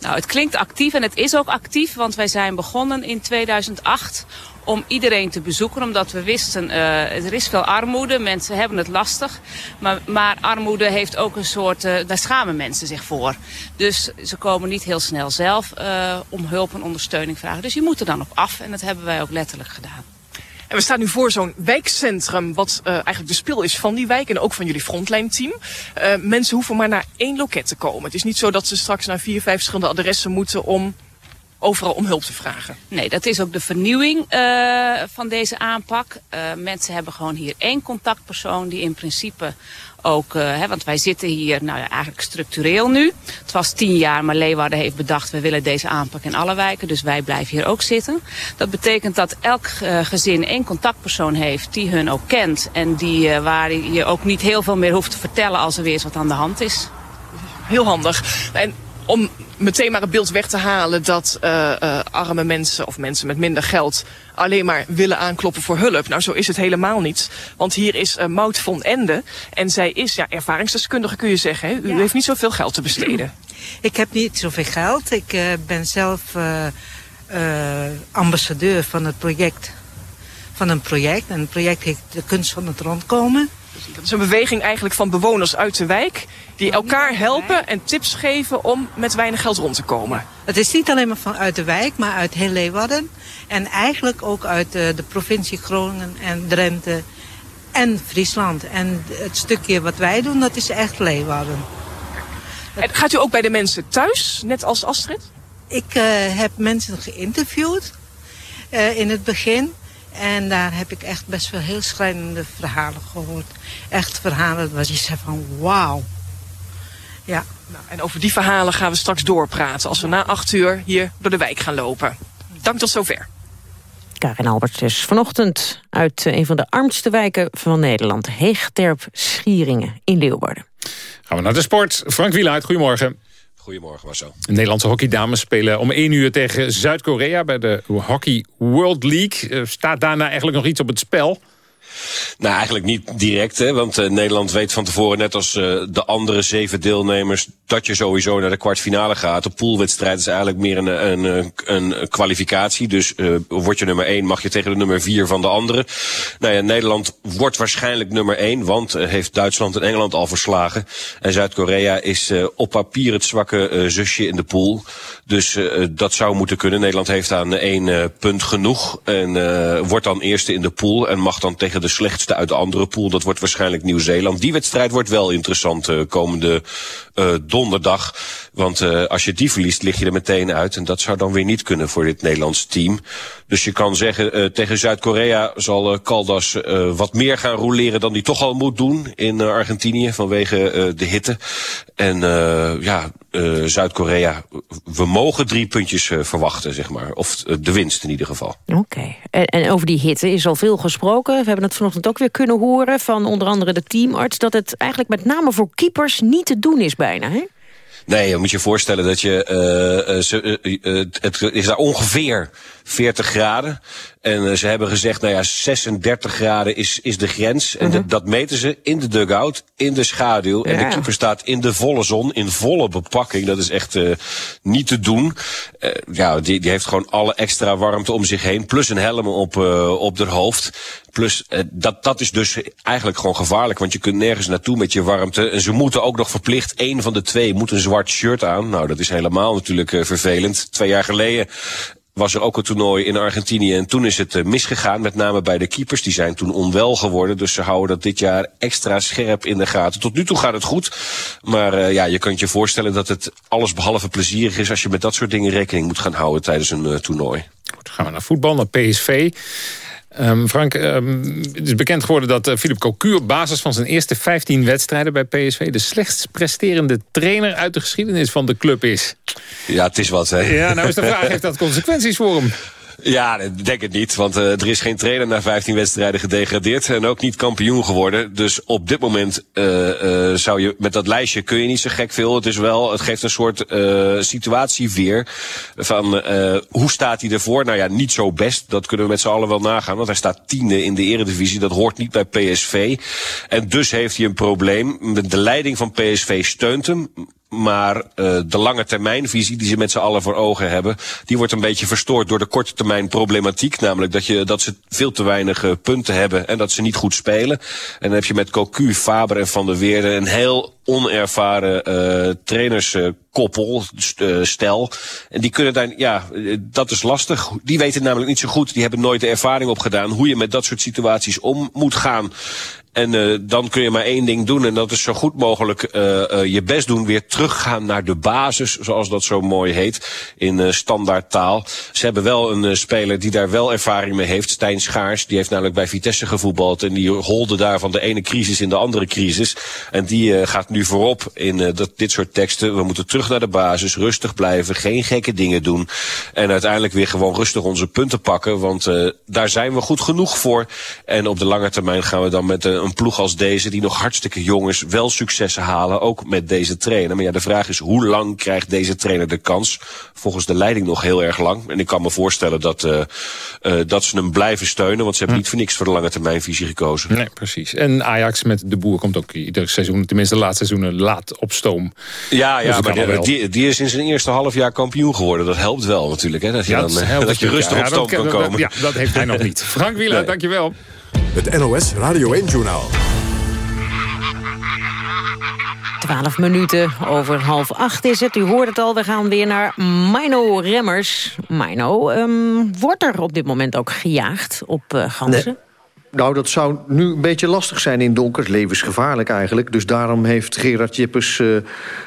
Nou, het klinkt actief en het is ook actief, want wij zijn begonnen in 2008 om iedereen te bezoeken, omdat we wisten, uh, er is veel armoede, mensen hebben het lastig, maar, maar armoede heeft ook een soort, uh, daar schamen mensen zich voor. Dus ze komen niet heel snel zelf uh, om hulp en ondersteuning vragen. Dus je moet er dan op af en dat hebben wij ook letterlijk gedaan. En we staan nu voor zo'n wijkcentrum, wat eigenlijk de spil is van die wijk en ook van jullie frontlijnteam. Uh, mensen hoeven maar naar één loket te komen. Het is niet zo dat ze straks naar vier, vijf verschillende adressen moeten om overal om hulp te vragen. Nee, dat is ook de vernieuwing uh, van deze aanpak. Uh, mensen hebben gewoon hier één contactpersoon die in principe ook, uh, hè, want wij zitten hier nou ja, eigenlijk structureel nu. Het was tien jaar, maar Leeuwarden heeft bedacht, we willen deze aanpak in alle wijken, dus wij blijven hier ook zitten. Dat betekent dat elk uh, gezin één contactpersoon heeft die hun ook kent en die, uh, waar je ook niet heel veel meer hoeft te vertellen als er weer eens wat aan de hand is. Heel handig. En om meteen maar het beeld weg te halen dat uh, uh, arme mensen of mensen met minder geld alleen maar willen aankloppen voor hulp. Nou, zo is het helemaal niet. Want hier is uh, Maud von Ende en zij is ja, ervaringsdeskundige, kun je zeggen. Hè? U ja. heeft niet zoveel geld te besteden. Ik heb niet zoveel geld. Ik ben zelf ambassadeur van het project. Van een project. En het project heet De Kunst van het Rondkomen. Dat is een beweging eigenlijk van bewoners uit de wijk... die elkaar helpen en tips geven om met weinig geld rond te komen. Het is niet alleen maar vanuit de wijk, maar uit heel Leeuwarden. En eigenlijk ook uit uh, de provincie Groningen en Drenthe en Friesland. En het stukje wat wij doen, dat is echt Leeuwarden. En gaat u ook bij de mensen thuis, net als Astrid? Ik uh, heb mensen geïnterviewd uh, in het begin... En daar heb ik echt best wel heel schrijnende verhalen gehoord. Echt verhalen waar je zegt van wauw. Ja. Nou, en over die verhalen gaan we straks doorpraten als we na acht uur hier door de wijk gaan lopen. Dank tot zover. Karin Alberts is vanochtend uit een van de armste wijken van Nederland. Heegterp Schieringen in Leeuwarden. Gaan we naar de sport. Frank Wieluid, goedemorgen. Goedemorgen Marcel. De Nederlandse hockeydames spelen om 1 uur tegen Zuid-Korea... bij de Hockey World League. Staat daarna eigenlijk nog iets op het spel? Nou, eigenlijk niet direct, hè, want uh, Nederland weet van tevoren, net als uh, de andere zeven deelnemers, dat je sowieso naar de kwartfinale gaat. De poolwedstrijd is eigenlijk meer een, een, een, een kwalificatie. Dus uh, word je nummer één, mag je tegen de nummer vier van de andere. Nou ja, Nederland wordt waarschijnlijk nummer één, want heeft Duitsland en Engeland al verslagen. En Zuid-Korea is op papier het zwakke zusje in de pool. Dus dat zou moeten kunnen. Nederland heeft aan één punt genoeg en wordt dan eerste in de pool en mag dan tegen de de slechtste uit de andere pool. Dat wordt waarschijnlijk Nieuw-Zeeland. Die wedstrijd wordt wel interessant uh, komende uh, donderdag. Want uh, als je die verliest, lig je er meteen uit. En dat zou dan weer niet kunnen voor dit Nederlands team. Dus je kan zeggen, tegen Zuid-Korea zal Caldas wat meer gaan roleren dan hij toch al moet doen in Argentinië vanwege de hitte. En ja, uh, Zuid-Korea, we mogen drie puntjes uh, verwachten, zeg maar. Of uh, de winst in ieder geval. Oké. Okay. En, en over die hitte is al veel gesproken. We hebben het vanochtend ook weer kunnen horen van onder andere de teamarts... dat het eigenlijk met name voor keepers niet te doen is bijna, hè? Nee, je moet je voorstellen dat je, uh, uh, uh, het is daar ongeveer 40 graden. En ze hebben gezegd, nou ja, 36 graden is, is de grens. En uh -huh. dat meten ze in de dugout, in de schaduw. Ja. En de keeper staat in de volle zon, in volle bepakking. Dat is echt niet te doen. ja, die, die heeft gewoon alle extra warmte om zich heen. Plus een helm op, op haar hoofd. Plus, uh, dat, dat is dus eigenlijk gewoon gevaarlijk. Want je kunt nergens naartoe met je warmte. En ze moeten ook nog verplicht, één van de twee moet een zwart shirt aan. Nou, dat is helemaal natuurlijk uh, vervelend. Twee jaar geleden was er ook een toernooi in Argentinië. En toen is het uh, misgegaan, met name bij de keepers. Die zijn toen onwel geworden. Dus ze houden dat dit jaar extra scherp in de gaten. Tot nu toe gaat het goed. Maar uh, ja, je kunt je voorstellen dat het alles behalve plezierig is... als je met dat soort dingen rekening moet gaan houden tijdens een uh, toernooi. Goed, gaan we naar voetbal, naar PSV. Um, Frank, um, het is bekend geworden dat uh, Philip Cocu op basis van zijn eerste 15 wedstrijden bij PSV... de slechtst presterende trainer uit de geschiedenis van de club is. Ja, het is wat, hè? Ja, nou is de vraag, heeft dat consequenties voor hem? Ja, denk het niet. Want uh, er is geen trainer na 15 wedstrijden gedegradeerd. En ook niet kampioen geworden. Dus op dit moment uh, zou je met dat lijstje kun je niet zo gek veel. Het is wel, het geeft een soort situatie weer. Van hoe staat hij ervoor? Nou ja, niet zo best. Dat kunnen we met z'n allen wel nagaan. Want hij staat tiende in de eredivisie. Dat hoort niet bij PSV. En dus heeft hij een probleem. De leiding van PSV steunt hem. Maar uh, de lange termijnvisie die ze met z'n allen voor ogen hebben... die wordt een beetje verstoord door de korte termijn problematiek. Namelijk dat, je, dat ze veel te weinig uh, punten hebben en dat ze niet goed spelen. En dan heb je met Cocu, Faber en Van der Weerde... een heel onervaren uh, trainerskoppel, stel. En die kunnen daar, ja, dat is lastig. Die weten namelijk niet zo goed, die hebben nooit de ervaring opgedaan... hoe je met dat soort situaties om moet gaan. En uh, dan kun je maar één ding doen. En dat is zo goed mogelijk uh, je best doen. Weer teruggaan naar de basis. Zoals dat zo mooi heet. In standaard taal. Ze hebben wel een speler die daar wel ervaring mee heeft. Stijn Schaars. Die heeft namelijk bij Vitesse gevoetbald. En die holde daar van de ene crisis in de andere crisis. En die gaat nu voorop in dat, dit soort teksten. We moeten terug naar de basis. Rustig blijven. Geen gekke dingen doen. En uiteindelijk weer gewoon rustig onze punten pakken. Want daar zijn we goed genoeg voor. En op de lange termijn gaan we dan met uh, een ploeg als deze, die nog hartstikke jong is, wel successen halen, ook met deze trainer. Maar ja, de vraag is, hoe lang krijgt deze trainer de kans? Volgens de leiding nog heel erg lang. En ik kan me voorstellen dat, uh, uh, dat ze hem blijven steunen, want ze hebben hm. niet voor niks voor de lange termijn visie gekozen. Nee, precies. En Ajax met de boer komt ook ieder seizoen, tenminste de laatste seizoenen, laat op stoom. Ja, ja dus maar die, die, is in zijn eerste half jaar kampioen geworden. Dat helpt wel natuurlijk, hè? Dat je, ja, dan, dat, dat je rustig ja, op stoom kan komen. Ja, dat heeft hij nog niet. Frank Wieler, nee. dankjewel. Het NOS Radio 1-journaal. 12 minuten over half acht is het. U hoort het al, we gaan weer naar Mino Remmers. Mino, um, wordt er op dit moment ook gejaagd op uh, ganzen? Nee. Nou, dat zou nu een beetje lastig zijn in donker. Levensgevaarlijk eigenlijk. Dus daarom heeft Gerard Jippers uh,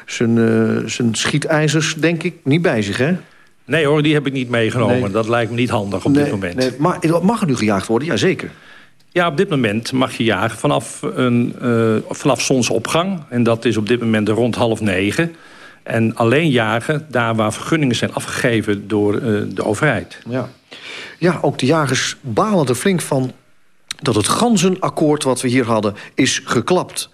zijn, uh, zijn schietijzers, denk ik, niet bij zich, hè? Nee hoor, die heb ik niet meegenomen. Nee. Dat lijkt me niet handig op nee, dit moment. Nee, maar mag er nu gejaagd worden? Jazeker. Ja, op dit moment mag je jagen vanaf, een, uh, vanaf zonsopgang. En dat is op dit moment rond half negen. En alleen jagen daar waar vergunningen zijn afgegeven door uh, de overheid. Ja. ja, ook de jagers balen er flink van dat het ganzenakkoord wat we hier hadden is geklapt.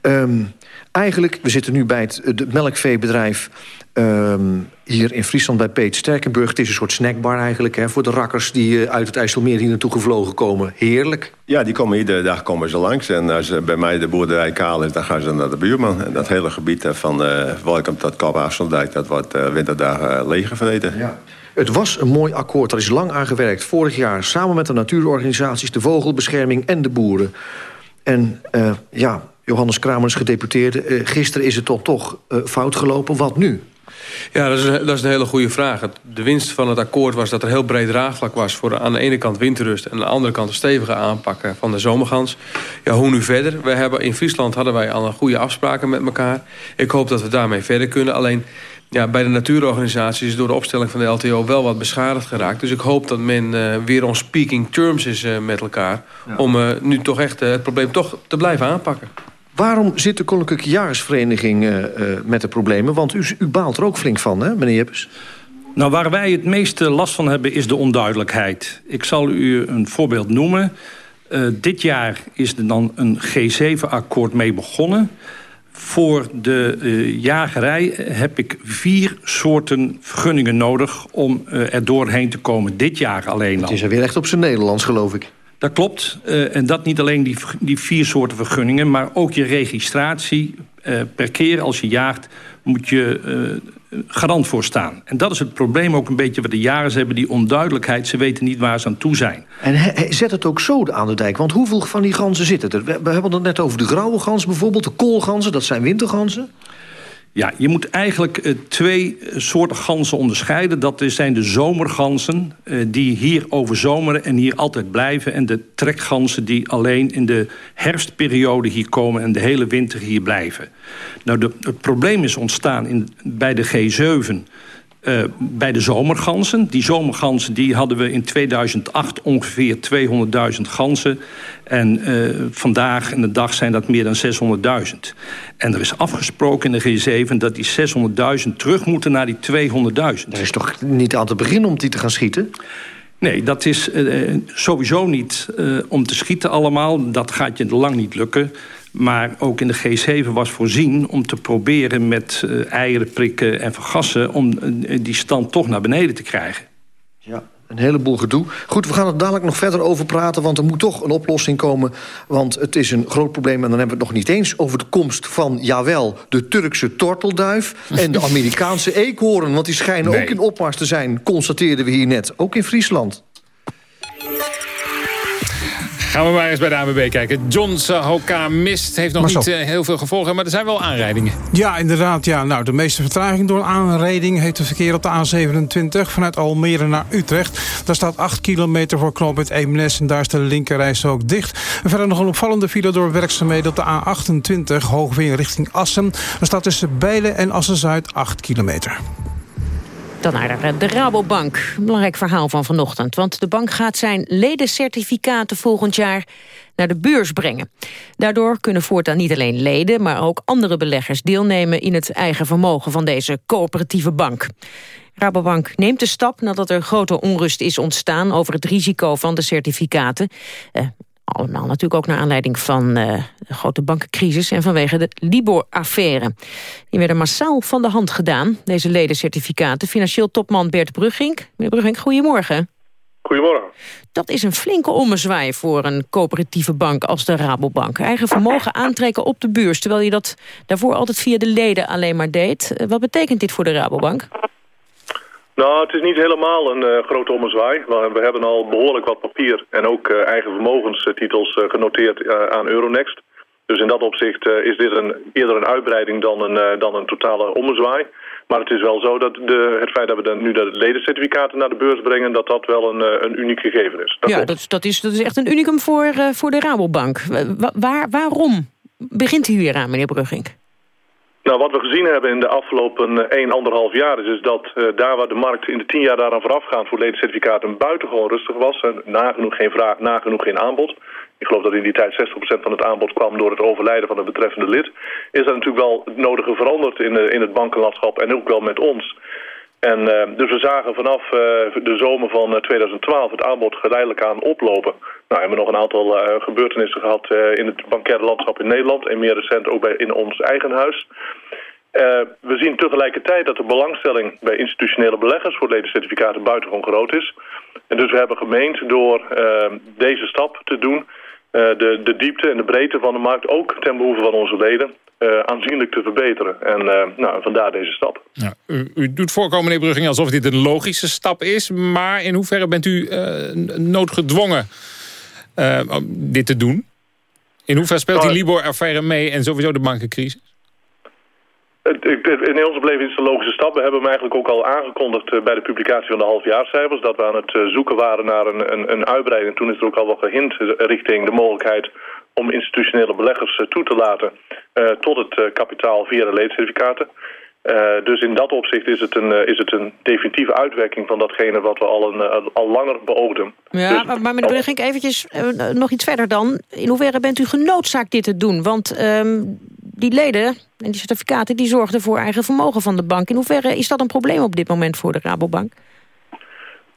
Um, eigenlijk, we zitten nu bij het, het melkveebedrijf... Um, hier in Friesland bij Peet Sterkenburg. Het is een soort snackbar eigenlijk hè, voor de rakkers die uh, uit het IJsselmeer hier naartoe gevlogen komen. Heerlijk. Ja, die komen iedere dag komen ze langs. En als bij mij de boerderij kaal is, dan gaan ze naar de buurman. En dat hele gebied van uh, Welkom tot Kop Afsluitdijk, dat wordt uh, winterdagen uh, leeggevreten. Ja. Het was een mooi akkoord, er is lang aan gewerkt. Vorig jaar samen met de natuurorganisaties, de vogelbescherming en de boeren. En uh, ja, Johannes Kramer is gedeputeerde. Gisteren is het toch toch fout gelopen. Wat nu? Ja, dat is, een, dat is een hele goede vraag. De winst van het akkoord was dat er heel breed draagvlak was... voor aan de ene kant winterrust en aan de andere kant een stevige aanpak van de zomergans. Ja, hoe nu verder? We hebben, in Friesland hadden wij al een goede afspraken met elkaar. Ik hoop dat we daarmee verder kunnen. Alleen ja, bij de natuurorganisaties is door de opstelling van de LTO wel wat beschadigd geraakt. Dus ik hoop dat men uh, weer on speaking terms is uh, met elkaar... Ja. om uh, nu toch echt het probleem toch te blijven aanpakken. Waarom zit de Koninklijke Jaarsvereniging uh, uh, met de problemen? Want u, u baalt er ook flink van, hè, meneer Jeppes? Nou, waar wij het meeste last van hebben is de onduidelijkheid. Ik zal u een voorbeeld noemen. Uh, dit jaar is er dan een G7-akkoord mee begonnen. Voor de jagerij heb ik vier soorten vergunningen nodig... om er doorheen te komen, dit jaar alleen al. Het is er weer echt op zijn Nederlands, geloof ik. Dat klopt. Uh, en dat niet alleen die, die vier soorten vergunningen... maar ook je registratie. Uh, per keer als je jaagt moet je uh, garant voor staan. En dat is het probleem ook een beetje wat de jagers hebben... die onduidelijkheid, ze weten niet waar ze aan toe zijn. En zet het ook zo aan de dijk, want hoeveel van die ganzen zitten er? We, we hebben het net over de grauwe ganzen bijvoorbeeld, de koolganzen, dat zijn winterganzen. Ja, je moet eigenlijk uh, twee soorten ganzen onderscheiden. Dat zijn de zomerganzen, uh, die hier overzomeren en hier altijd blijven. En de trekganzen die alleen in de herfstperiode hier komen... en de hele winter hier blijven. Nou, het probleem is ontstaan in, bij de G7... Uh, bij de zomerganzen. Die zomerganzen die hadden we in 2008 ongeveer 200.000 ganzen. En uh, vandaag in de dag zijn dat meer dan 600.000. En er is afgesproken in de G7 dat die 600.000 terug moeten naar die 200.000. Dat is toch niet aan te beginnen om die te gaan schieten? Nee, dat is uh, sowieso niet om te schieten allemaal. Dat gaat je lang niet lukken. Maar ook in de G7 was voorzien om te proberen met uh, eieren prikken en vergassen... om uh, die stand toch naar beneden te krijgen. Ja, een heleboel gedoe. Goed, we gaan er dadelijk nog verder over praten... want er moet toch een oplossing komen. Want het is een groot probleem en dan hebben we het nog niet eens... over de komst van, jawel, de Turkse tortelduif... en de Amerikaanse eekhoorn, want die schijnen nee. ook in opmars te zijn... constateerden we hier net, ook in Friesland. Gaan we maar eens bij de ANWB kijken. John Sahoka mist, heeft nog niet uh, heel veel gevolgen, maar er zijn wel aanrijdingen. Ja, inderdaad. Ja. Nou, de meeste vertraging door een aanrijding heeft het verkeer op de A27 vanuit Almere naar Utrecht. Daar staat 8 kilometer voor knooppunt Eemnes en daar is de linkerreis ook dicht. En verder nog een opvallende file door werkzaamheden op de A28 hoogweer richting Assen. Daar staat tussen Bijlen en Assen-Zuid 8 kilometer. Dan naar de Rabobank. Belangrijk verhaal van vanochtend. Want de bank gaat zijn ledencertificaten volgend jaar naar de beurs brengen. Daardoor kunnen voortaan niet alleen leden... maar ook andere beleggers deelnemen in het eigen vermogen van deze coöperatieve bank. Rabobank neemt de stap nadat er grote onrust is ontstaan... over het risico van de certificaten. Eh, allemaal natuurlijk ook naar aanleiding van uh, de grote bankencrisis... en vanwege de Libor-affaire. Die werden massaal van de hand gedaan, deze ledencertificaten. Financieel topman Bert Brugging. Meneer Brugging, goedemorgen. Goedemorgen. Dat is een flinke ommezwaai voor een coöperatieve bank als de Rabobank. Eigen vermogen aantrekken op de beurs... terwijl je dat daarvoor altijd via de leden alleen maar deed. Wat betekent dit voor de Rabobank? Nou, het is niet helemaal een uh, grote ommezwaai. We, we, hebben al behoorlijk wat papier en ook uh, eigen vermogenstitels uh, genoteerd aan Euronext. Dus in dat opzicht is dit een, eerder een uitbreiding dan een, dan een totale ommezwaai. Maar het is wel zo dat de, het feit dat we nu de ledencertificaten naar de beurs brengen... dat dat wel een, een uniek gegeven is. Dat ja, dat, dat, is, dat is echt een unicum voor, voor de Rabobank. Waar, waarom begint u hier aan, meneer Brugging? Nou, wat we gezien hebben in de afgelopen 1, anderhalf jaar is, is dat uh, daar waar de markt in de 10 jaar daaraan voorafgaand voor ledencertificaten buitengewoon rustig was. En nagenoeg geen vraag, nagenoeg geen aanbod. Ik geloof dat in die tijd 60% van het aanbod kwam door het overlijden van het betreffende lid. Is er natuurlijk wel het nodige veranderd in, de, in het bankenlandschap en ook wel met ons. En uh, dus we zagen vanaf uh, de zomer van 2012 het aanbod geleidelijk aan oplopen. Nou, we hebben nog een aantal gebeurtenissen gehad in het bankaire landschap in Nederland... en meer recent ook bij, in ons eigen huis. we zien tegelijkertijd dat de belangstelling bij institutionele beleggers... voor ledencertificaten buitengewoon groot is. En dus we hebben gemeend door deze stap te doen... de, de diepte en de breedte van de markt ook ten behoeve van onze leden uh, aanzienlijk te verbeteren. En uh, nou, vandaar deze stap. Ja, u, u, doet voorkomen, meneer Brugging, alsof dit een logische stap is. Maar in hoeverre bent u uh, noodgedwongen dit te doen? In hoeverre speelt die Libor-affaire mee en sowieso de bankencrisis? In onze beleving is het een logische stap. We hebben hem eigenlijk ook al aangekondigd bij de publicatie van de halfjaarcijfers... dat we aan het zoeken waren naar een, een, een uitbreiding. Toen is er ook al wel gehint richting de mogelijkheid om institutionele beleggers eh, toe te laten uh, tot het uh, kapitaal via de leedcertificaten. Uh, dus in dat opzicht is het, een, is het een definitieve uitwerking van datgene wat we al, een, al langer beoogden. Ja, dus, maar, maar meneer Brugink, eventjes nog iets verder dan. In hoeverre bent u genoodzaakt dit te doen? Want um, die leden en die certificaten die zorgden voor eigen vermogen van de bank. In hoeverre is dat een probleem op dit moment voor de Rabobank?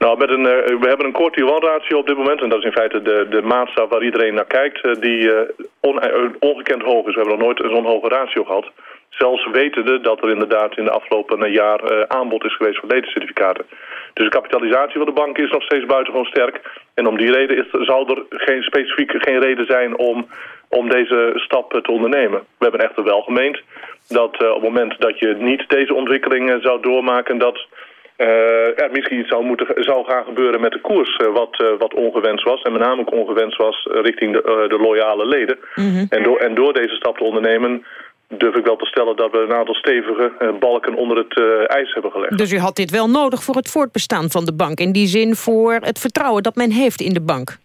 Nou, met een, uh, we hebben een core tier 1 ratio op dit moment. En dat is in feite de, de maatstaf waar iedereen naar kijkt. Uh, die on, ongekend hoog is. We hebben nog nooit zo'n hoge ratio gehad. Zelfs wetende dat er inderdaad in de afgelopen jaar aanbod is geweest voor ledencertificaten. Dus de kapitalisatie van de bank is nog steeds buitengewoon sterk. En om die reden is, zou er geen, specifiek geen reden zijn om, om deze stap te ondernemen. We hebben echter wel gemeend dat op het moment dat je niet deze ontwikkeling zou doormaken... dat uh, er misschien iets zou, moeten, zou gaan gebeuren met de koers uh, wat, uh, wat ongewenst was. En met name ook ongewenst was richting de, de loyale leden. Mm -hmm. en, door, en door deze stap te ondernemen durf ik wel te stellen dat we een aantal stevige eh, balken onder het eh, ijs hebben gelegd. Dus u had dit wel nodig voor het voortbestaan van de bank. In die zin voor het vertrouwen dat men heeft in de bank.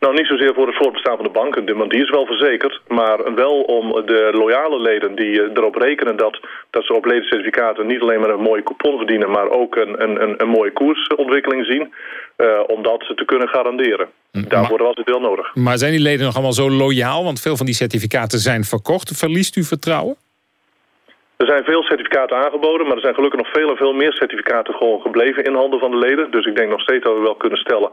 Nou, niet zozeer voor het voortbestaan van de banken, want die is wel verzekerd. Maar wel om de loyale leden die eh, erop rekenen dat, dat ze op ledencertificaten niet alleen maar een mooie coupon verdienen, maar ook een, een, een mooie koersontwikkeling zien, uh, om dat te kunnen garanderen. Daarvoor was het wel nodig. Maar zijn die leden nog allemaal zo loyaal? Want veel van die certificaten zijn verkocht. Verliest u vertrouwen? Er zijn veel certificaten aangeboden, maar er zijn gelukkig nog veel en veel meer certificaten gewoon gebleven in handen van de leden. Dus ik denk nog steeds dat we wel kunnen stellen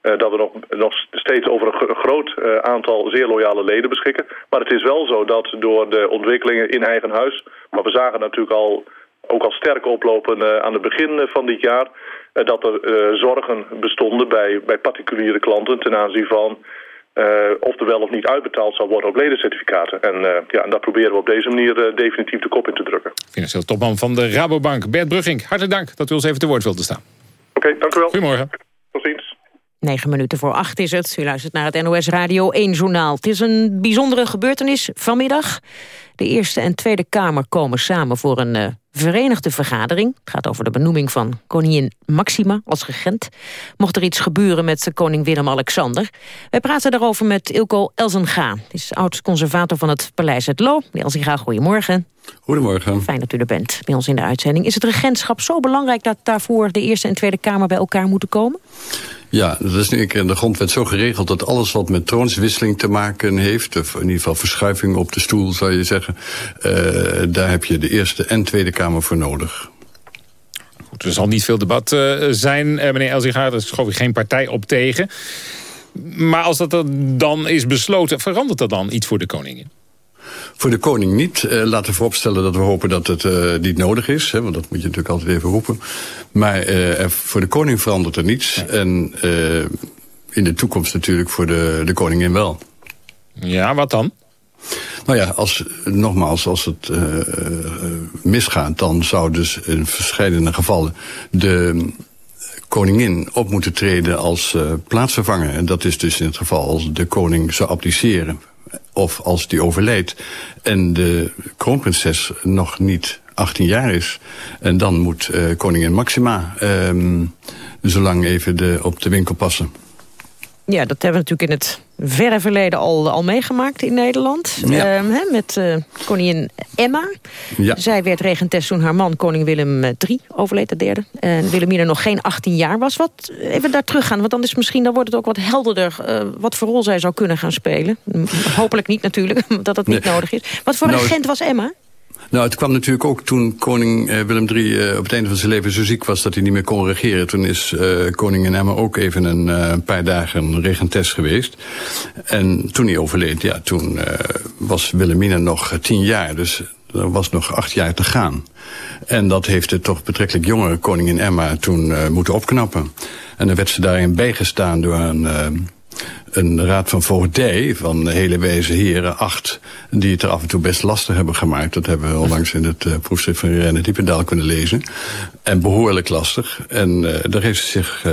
dat we nog, nog steeds over een groot uh, aantal zeer loyale leden beschikken. Maar het is wel zo dat door de ontwikkelingen in eigen huis, maar we zagen natuurlijk al, ook al sterk oplopen uh, aan het begin van dit jaar, dat er zorgen bestonden bij, bij particuliere klanten ten aanzien van of er wel of niet uitbetaald zal worden op ledencertificaten. En, ja, en daar proberen we op deze manier definitief de kop in te drukken. Financieel topman van de Rabobank, Bert Brugging. Hartelijk dank dat u ons even te woord wilde staan. Oké, dank u wel. Goedemorgen. Tot ziens. 9 minuten voor 8 is het. U luistert naar het NOS Radio 1 journaal. Het is een bijzondere gebeurtenis vanmiddag. De Eerste en Tweede Kamer komen samen voor een uh, verenigde vergadering. Het gaat over de benoeming van koningin Maxima als regent. Mocht er iets gebeuren met koning Willem-Alexander. Wij praten daarover met Ilko Elzenga. Hij is oud-conservator van het Paleis Het Loo. Meneer Elzenga, goedemorgen. Goedemorgen. Fijn dat u er bent bij ons in de uitzending. Is het regentschap zo belangrijk dat daarvoor de Eerste en Tweede Kamer bij elkaar moeten komen? Ja, dat is nu in de grondwet zo geregeld dat alles wat met troonswisseling te maken heeft, of in ieder geval verschuiving op de stoel zou je zeggen, uh, daar heb je de Eerste en Tweede Kamer voor nodig. Goed, er zal niet veel debat uh, zijn, uh, meneer Elzigaard, daar schoof ik geen partij op tegen. Maar als dat er dan is besloten, verandert dat dan iets voor de koningin? Voor de koning niet. Uh, laten we vooropstellen dat we hopen dat het uh, niet nodig is. Hè, want dat moet je natuurlijk altijd even roepen. Maar uh, voor de koning verandert er niets. Ja. En in de toekomst natuurlijk voor de, de koningin wel. Ja, wat dan? Nou ja, als, nogmaals, als het misgaat... dan zou dus in verschillende gevallen de koningin op moeten treden als plaatsvervanger. En dat is dus in het geval als de koning zou abdiceren of als die overleed en de kroonprinses nog niet 18 jaar is. En dan moet uh, koningin Maxima um, zolang even de, op de winkel passen. Ja, dat hebben we natuurlijk in het verre verleden al, al meegemaakt in Nederland. Ja. He, met uh, koningin Emma. Ja. Zij werd regentes toen haar man, koning Willem III, overleed, de derde. En Wilhelmina nog geen 18 jaar was. Wat, even daar teruggaan, want dan, is misschien, dan wordt het ook wat helderder... Uh, wat voor rol zij zou kunnen gaan spelen. Hopelijk niet natuurlijk, dat dat niet nee. nodig is. Wat voor nou, regent was Emma? Nou, het kwam natuurlijk ook toen koning uh, Willem III uh, op het einde van zijn leven zo ziek was dat hij niet meer kon regeren. Toen is uh, koningin Emma ook even een paar dagen regentes geweest. En toen hij overleed, ja, toen was Wilhelmina nog tien jaar. Dus er was nog acht jaar te gaan. En dat heeft de toch betrekkelijk jongere koningin Emma toen moeten opknappen. En dan werd ze daarin bijgestaan door een een raad van voogdij van hele wijze heren, acht... die het er af en toe best lastig hebben gemaakt. Dat hebben we onlangs in het uh, proefschrift van Irene Diependaal kunnen lezen. En behoorlijk lastig. En uh, daar heeft ze zich uh,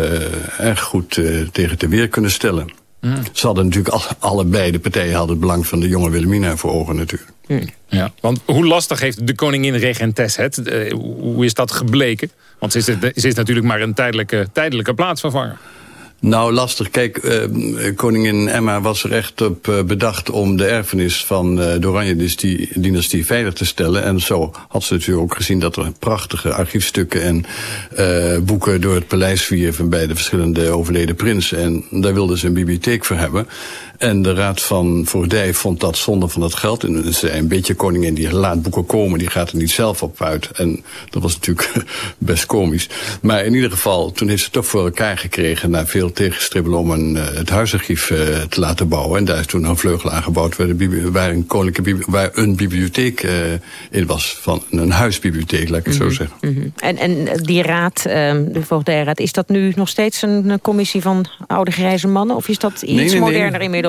erg goed tegen te weer kunnen stellen. Mm. Ze hadden natuurlijk al, allebei, de partijen hadden het belang van de jonge Wilhelmina voor ogen natuurlijk. Mm. Ja, want hoe lastig heeft de koningin regentes het? hoe is dat gebleken? Want ze is, ze is natuurlijk maar een tijdelijke, tijdelijke plaatsvervanger. Nou, lastig. Kijk, uh, koningin Emma was er echt op uh, bedacht om de erfenis van uh, de Oranje-dynastie veilig te stellen. En zo had ze natuurlijk ook gezien dat er prachtige archiefstukken en boeken door het paleis vierven bij de verschillende overleden prinsen. En daar wilde ze een bibliotheek voor hebben. En de Raad van Voogdij vond dat zonde van dat geld. En ze zei, een beetje koningin die laat boeken komen, die gaat er niet zelf op uit. En dat was natuurlijk best komisch. Maar in ieder geval, toen heeft ze toch voor elkaar gekregen... na veel tegenstribbelen om een, uh, het huisarchief uh, te laten bouwen. En daar is toen een vleugel aangebouwd waar, de, waar een, koninklijke waar een bibliotheek uh, in was. Van een huisbibliotheek, laat ik het mm -hmm. zo zeggen. Mm -hmm. en, en die raad, de voogdijraad, is dat nu nog steeds een commissie van oude grijze mannen? Of is dat iets nee, nee, moderner nee. inmiddels?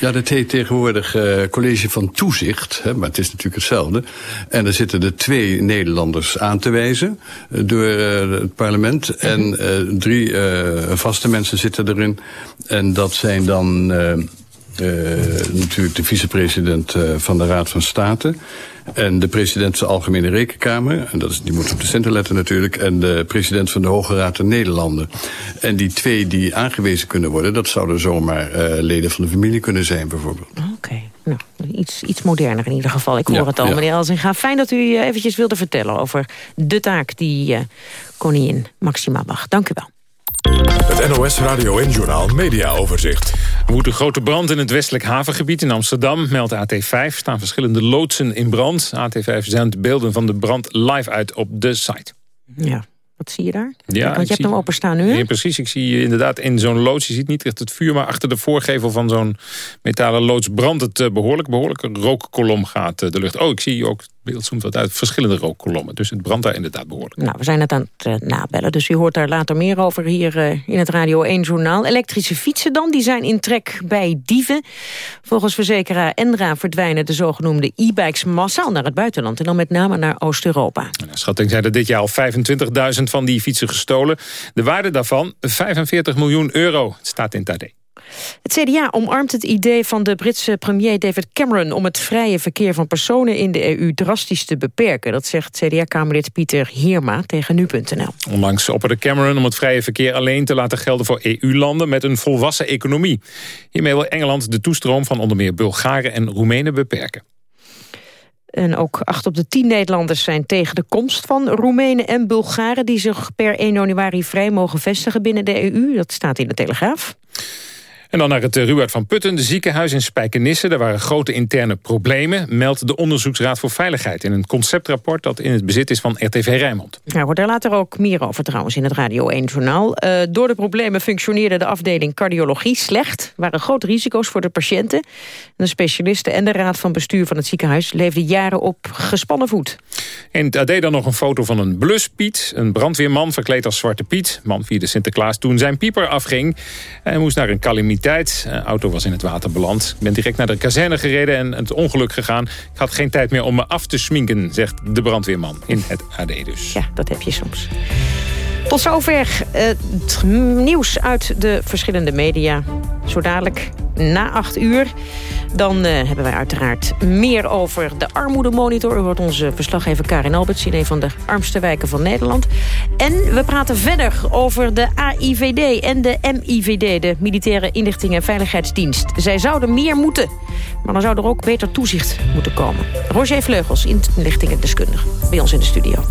Ja, dat heet tegenwoordig uh, college van toezicht. Hè, maar het is natuurlijk hetzelfde. En er zitten er twee Nederlanders aan te wijzen uh, door uh, het parlement. -hmm. En drie vaste mensen zitten erin. En dat zijn dan natuurlijk de vicepresident van de Raad van State. En de president van de Algemene Rekenkamer. En dat is, die moet op de centen letten natuurlijk. En de president van de Hoge Raad der Nederlanden. En die twee die aangewezen kunnen worden... dat zouden zomaar uh, leden van de familie kunnen zijn bijvoorbeeld. Oké. Nou, iets, iets moderner in ieder geval. Ik hoor ja, het al, ja. meneer Elzinga. Fijn dat u eventjes wilde vertellen over de taak die uh, koningin Maxima mag. Dank u wel. Het NOS Radio en Journaal Media Overzicht. Er woedt een grote brand in het westelijk havengebied in Amsterdam, meldt AT5. staan verschillende loodsen in brand. AT5 zendt beelden van de brand live uit op de site. Ja, wat zie je daar? Ja, Want je hebt hem openstaan nu, hè? Ja, precies. Ik zie inderdaad in zo'n loods, je ziet niet echt het vuur... maar achter de voorgevel van zo'n metalen loods brandt het uh, behoorlijk. Behoorlijk een rookkolom gaat uh, de lucht. Oh, ik zie ook, beeld zoomt wat uit, verschillende rookkolommen. Dus het brandt daar inderdaad behoorlijk. Nou, we zijn het aan het uh, nabellen, dus u hoort daar later meer over... hier in het Radio 1-journaal. Elektrische fietsen dan, die zijn in trek bij dieven. Volgens verzekeraar Enra verdwijnen de zogenoemde e-bikes massaal naar het buitenland... en dan met name naar Oost-Europa. Schatting zijn er dit jaar al 25.000 van die fietsen gestolen. De waarde daarvan 45 miljoen euro. Het staat in Tade. Het CDA omarmt het idee van de Britse premier David Cameron... om het vrije verkeer van personen in de EU drastisch te beperken. Dat zegt CDA-kamerlid Pieter Heerma tegen Nu.nl. Onlangs opperde Cameron om het vrije verkeer alleen te laten gelden... voor EU-landen met een volwassen economie. Hiermee wil Engeland de toestroom van onder meer Bulgaren en Roemenen beperken. En ook acht op de tien Nederlanders zijn tegen de komst van Roemenen en Bulgaren... die zich per 1 januari vrij mogen vestigen binnen de EU. Dat staat in de Telegraaf. En dan naar het Ruud van Putten, de ziekenhuis in Spijkenisse. Daar waren grote interne problemen, meldt de Onderzoeksraad voor Veiligheid... in een conceptrapport dat in het bezit is van RTV Rijnmond. Nou, wordt daar later ook meer over trouwens in het Radio 1-journaal. Uh, door de problemen functioneerde de afdeling cardiologie slecht. Er waren grote risico's voor de patiënten. De specialisten en de raad van bestuur van het ziekenhuis... leefden jaren op gespannen voet. In het AD dan nog een foto van een bluspiet. Een brandweerman verkleed als Zwarte Piet. Man vierde Sinterklaas toen zijn pieper afging. En moest naar een calamiteit. De auto was in het water beland. Ik ben direct naar de kazerne gereden en het ongeluk gegaan. Ik had geen tijd meer om me af te sminken, zegt de brandweerman in het AD dus. Ja, dat heb je soms. Tot zover het nieuws uit de verschillende media. Zo dadelijk na acht uur. Dan uh, hebben wij uiteraard meer over de armoedemonitor. U hoort onze verslaggever Karin Alberts in een van de armste wijken van Nederland. En we praten verder over de AIVD en de MIVD... de Militaire Inlichting en Veiligheidsdienst. Zij zouden meer moeten, maar dan zou er ook beter toezicht moeten komen. Roger Vleugels, inlichtingendeskundige, bij ons in de studio.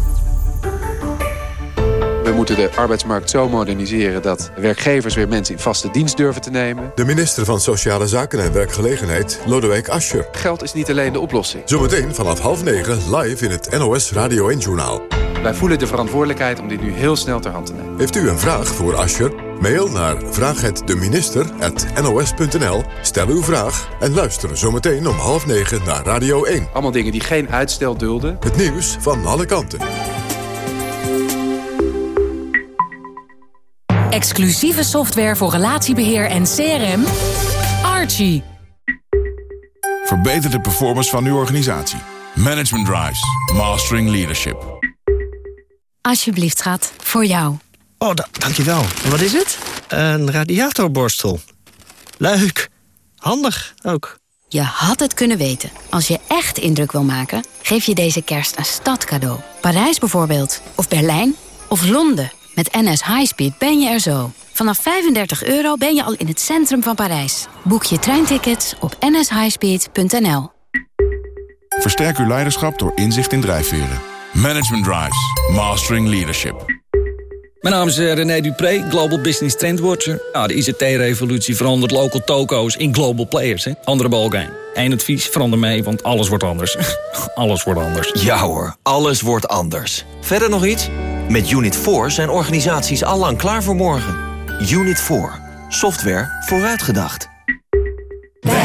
Moeten de arbeidsmarkt zo moderniseren dat werkgevers weer mensen in vaste dienst durven te nemen. De minister van Sociale Zaken en Werkgelegenheid, Lodewijk Asscher. Geld is niet alleen de oplossing. Zometeen vanaf half negen live in het NOS Radio 1-journaal. Wij voelen de verantwoordelijkheid om dit nu heel snel ter hand te nemen. Heeft u een vraag voor Asscher? Mail naar vraaghetdeminister.nos.nl. Stel uw vraag en luister zometeen om half negen naar Radio 1. Allemaal dingen die geen uitstel dulden. Het nieuws van alle kanten. Exclusieve software voor relatiebeheer en CRM. Archie. Verbeter de performance van uw organisatie. Management Drives. Mastering Leadership. Alsjeblieft, schat. Voor jou. Oh, dankjewel. En wat is het? Een radiatorborstel. Leuk. Handig ook. Je had het kunnen weten. Als je echt indruk wil maken, geef je deze kerst een stad cadeau. Parijs bijvoorbeeld. Of Berlijn. Of Londen. Met NS Highspeed ben je er zo. Vanaf 35 euro ben je al in het centrum van Parijs. Boek je treintickets op nshighspeed.nl. Versterk uw leiderschap door inzicht in drijfveren. Management Drives. Mastering Leadership. Mijn naam is René Dupré, Global Business Trendwatcher. Ja, de ICT-revolutie verandert local toko's in global players. Hè? Andere balkijn. Eén advies, verander mee, want alles wordt anders. alles wordt anders. Ja hoor, alles wordt anders. Verder nog iets? Met Unit 4 zijn organisaties allang klaar voor morgen. Unit 4. Software vooruitgedacht.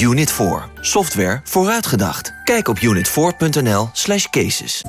Unit 4. Software vooruitgedacht. Kijk op unit4.nl slash cases.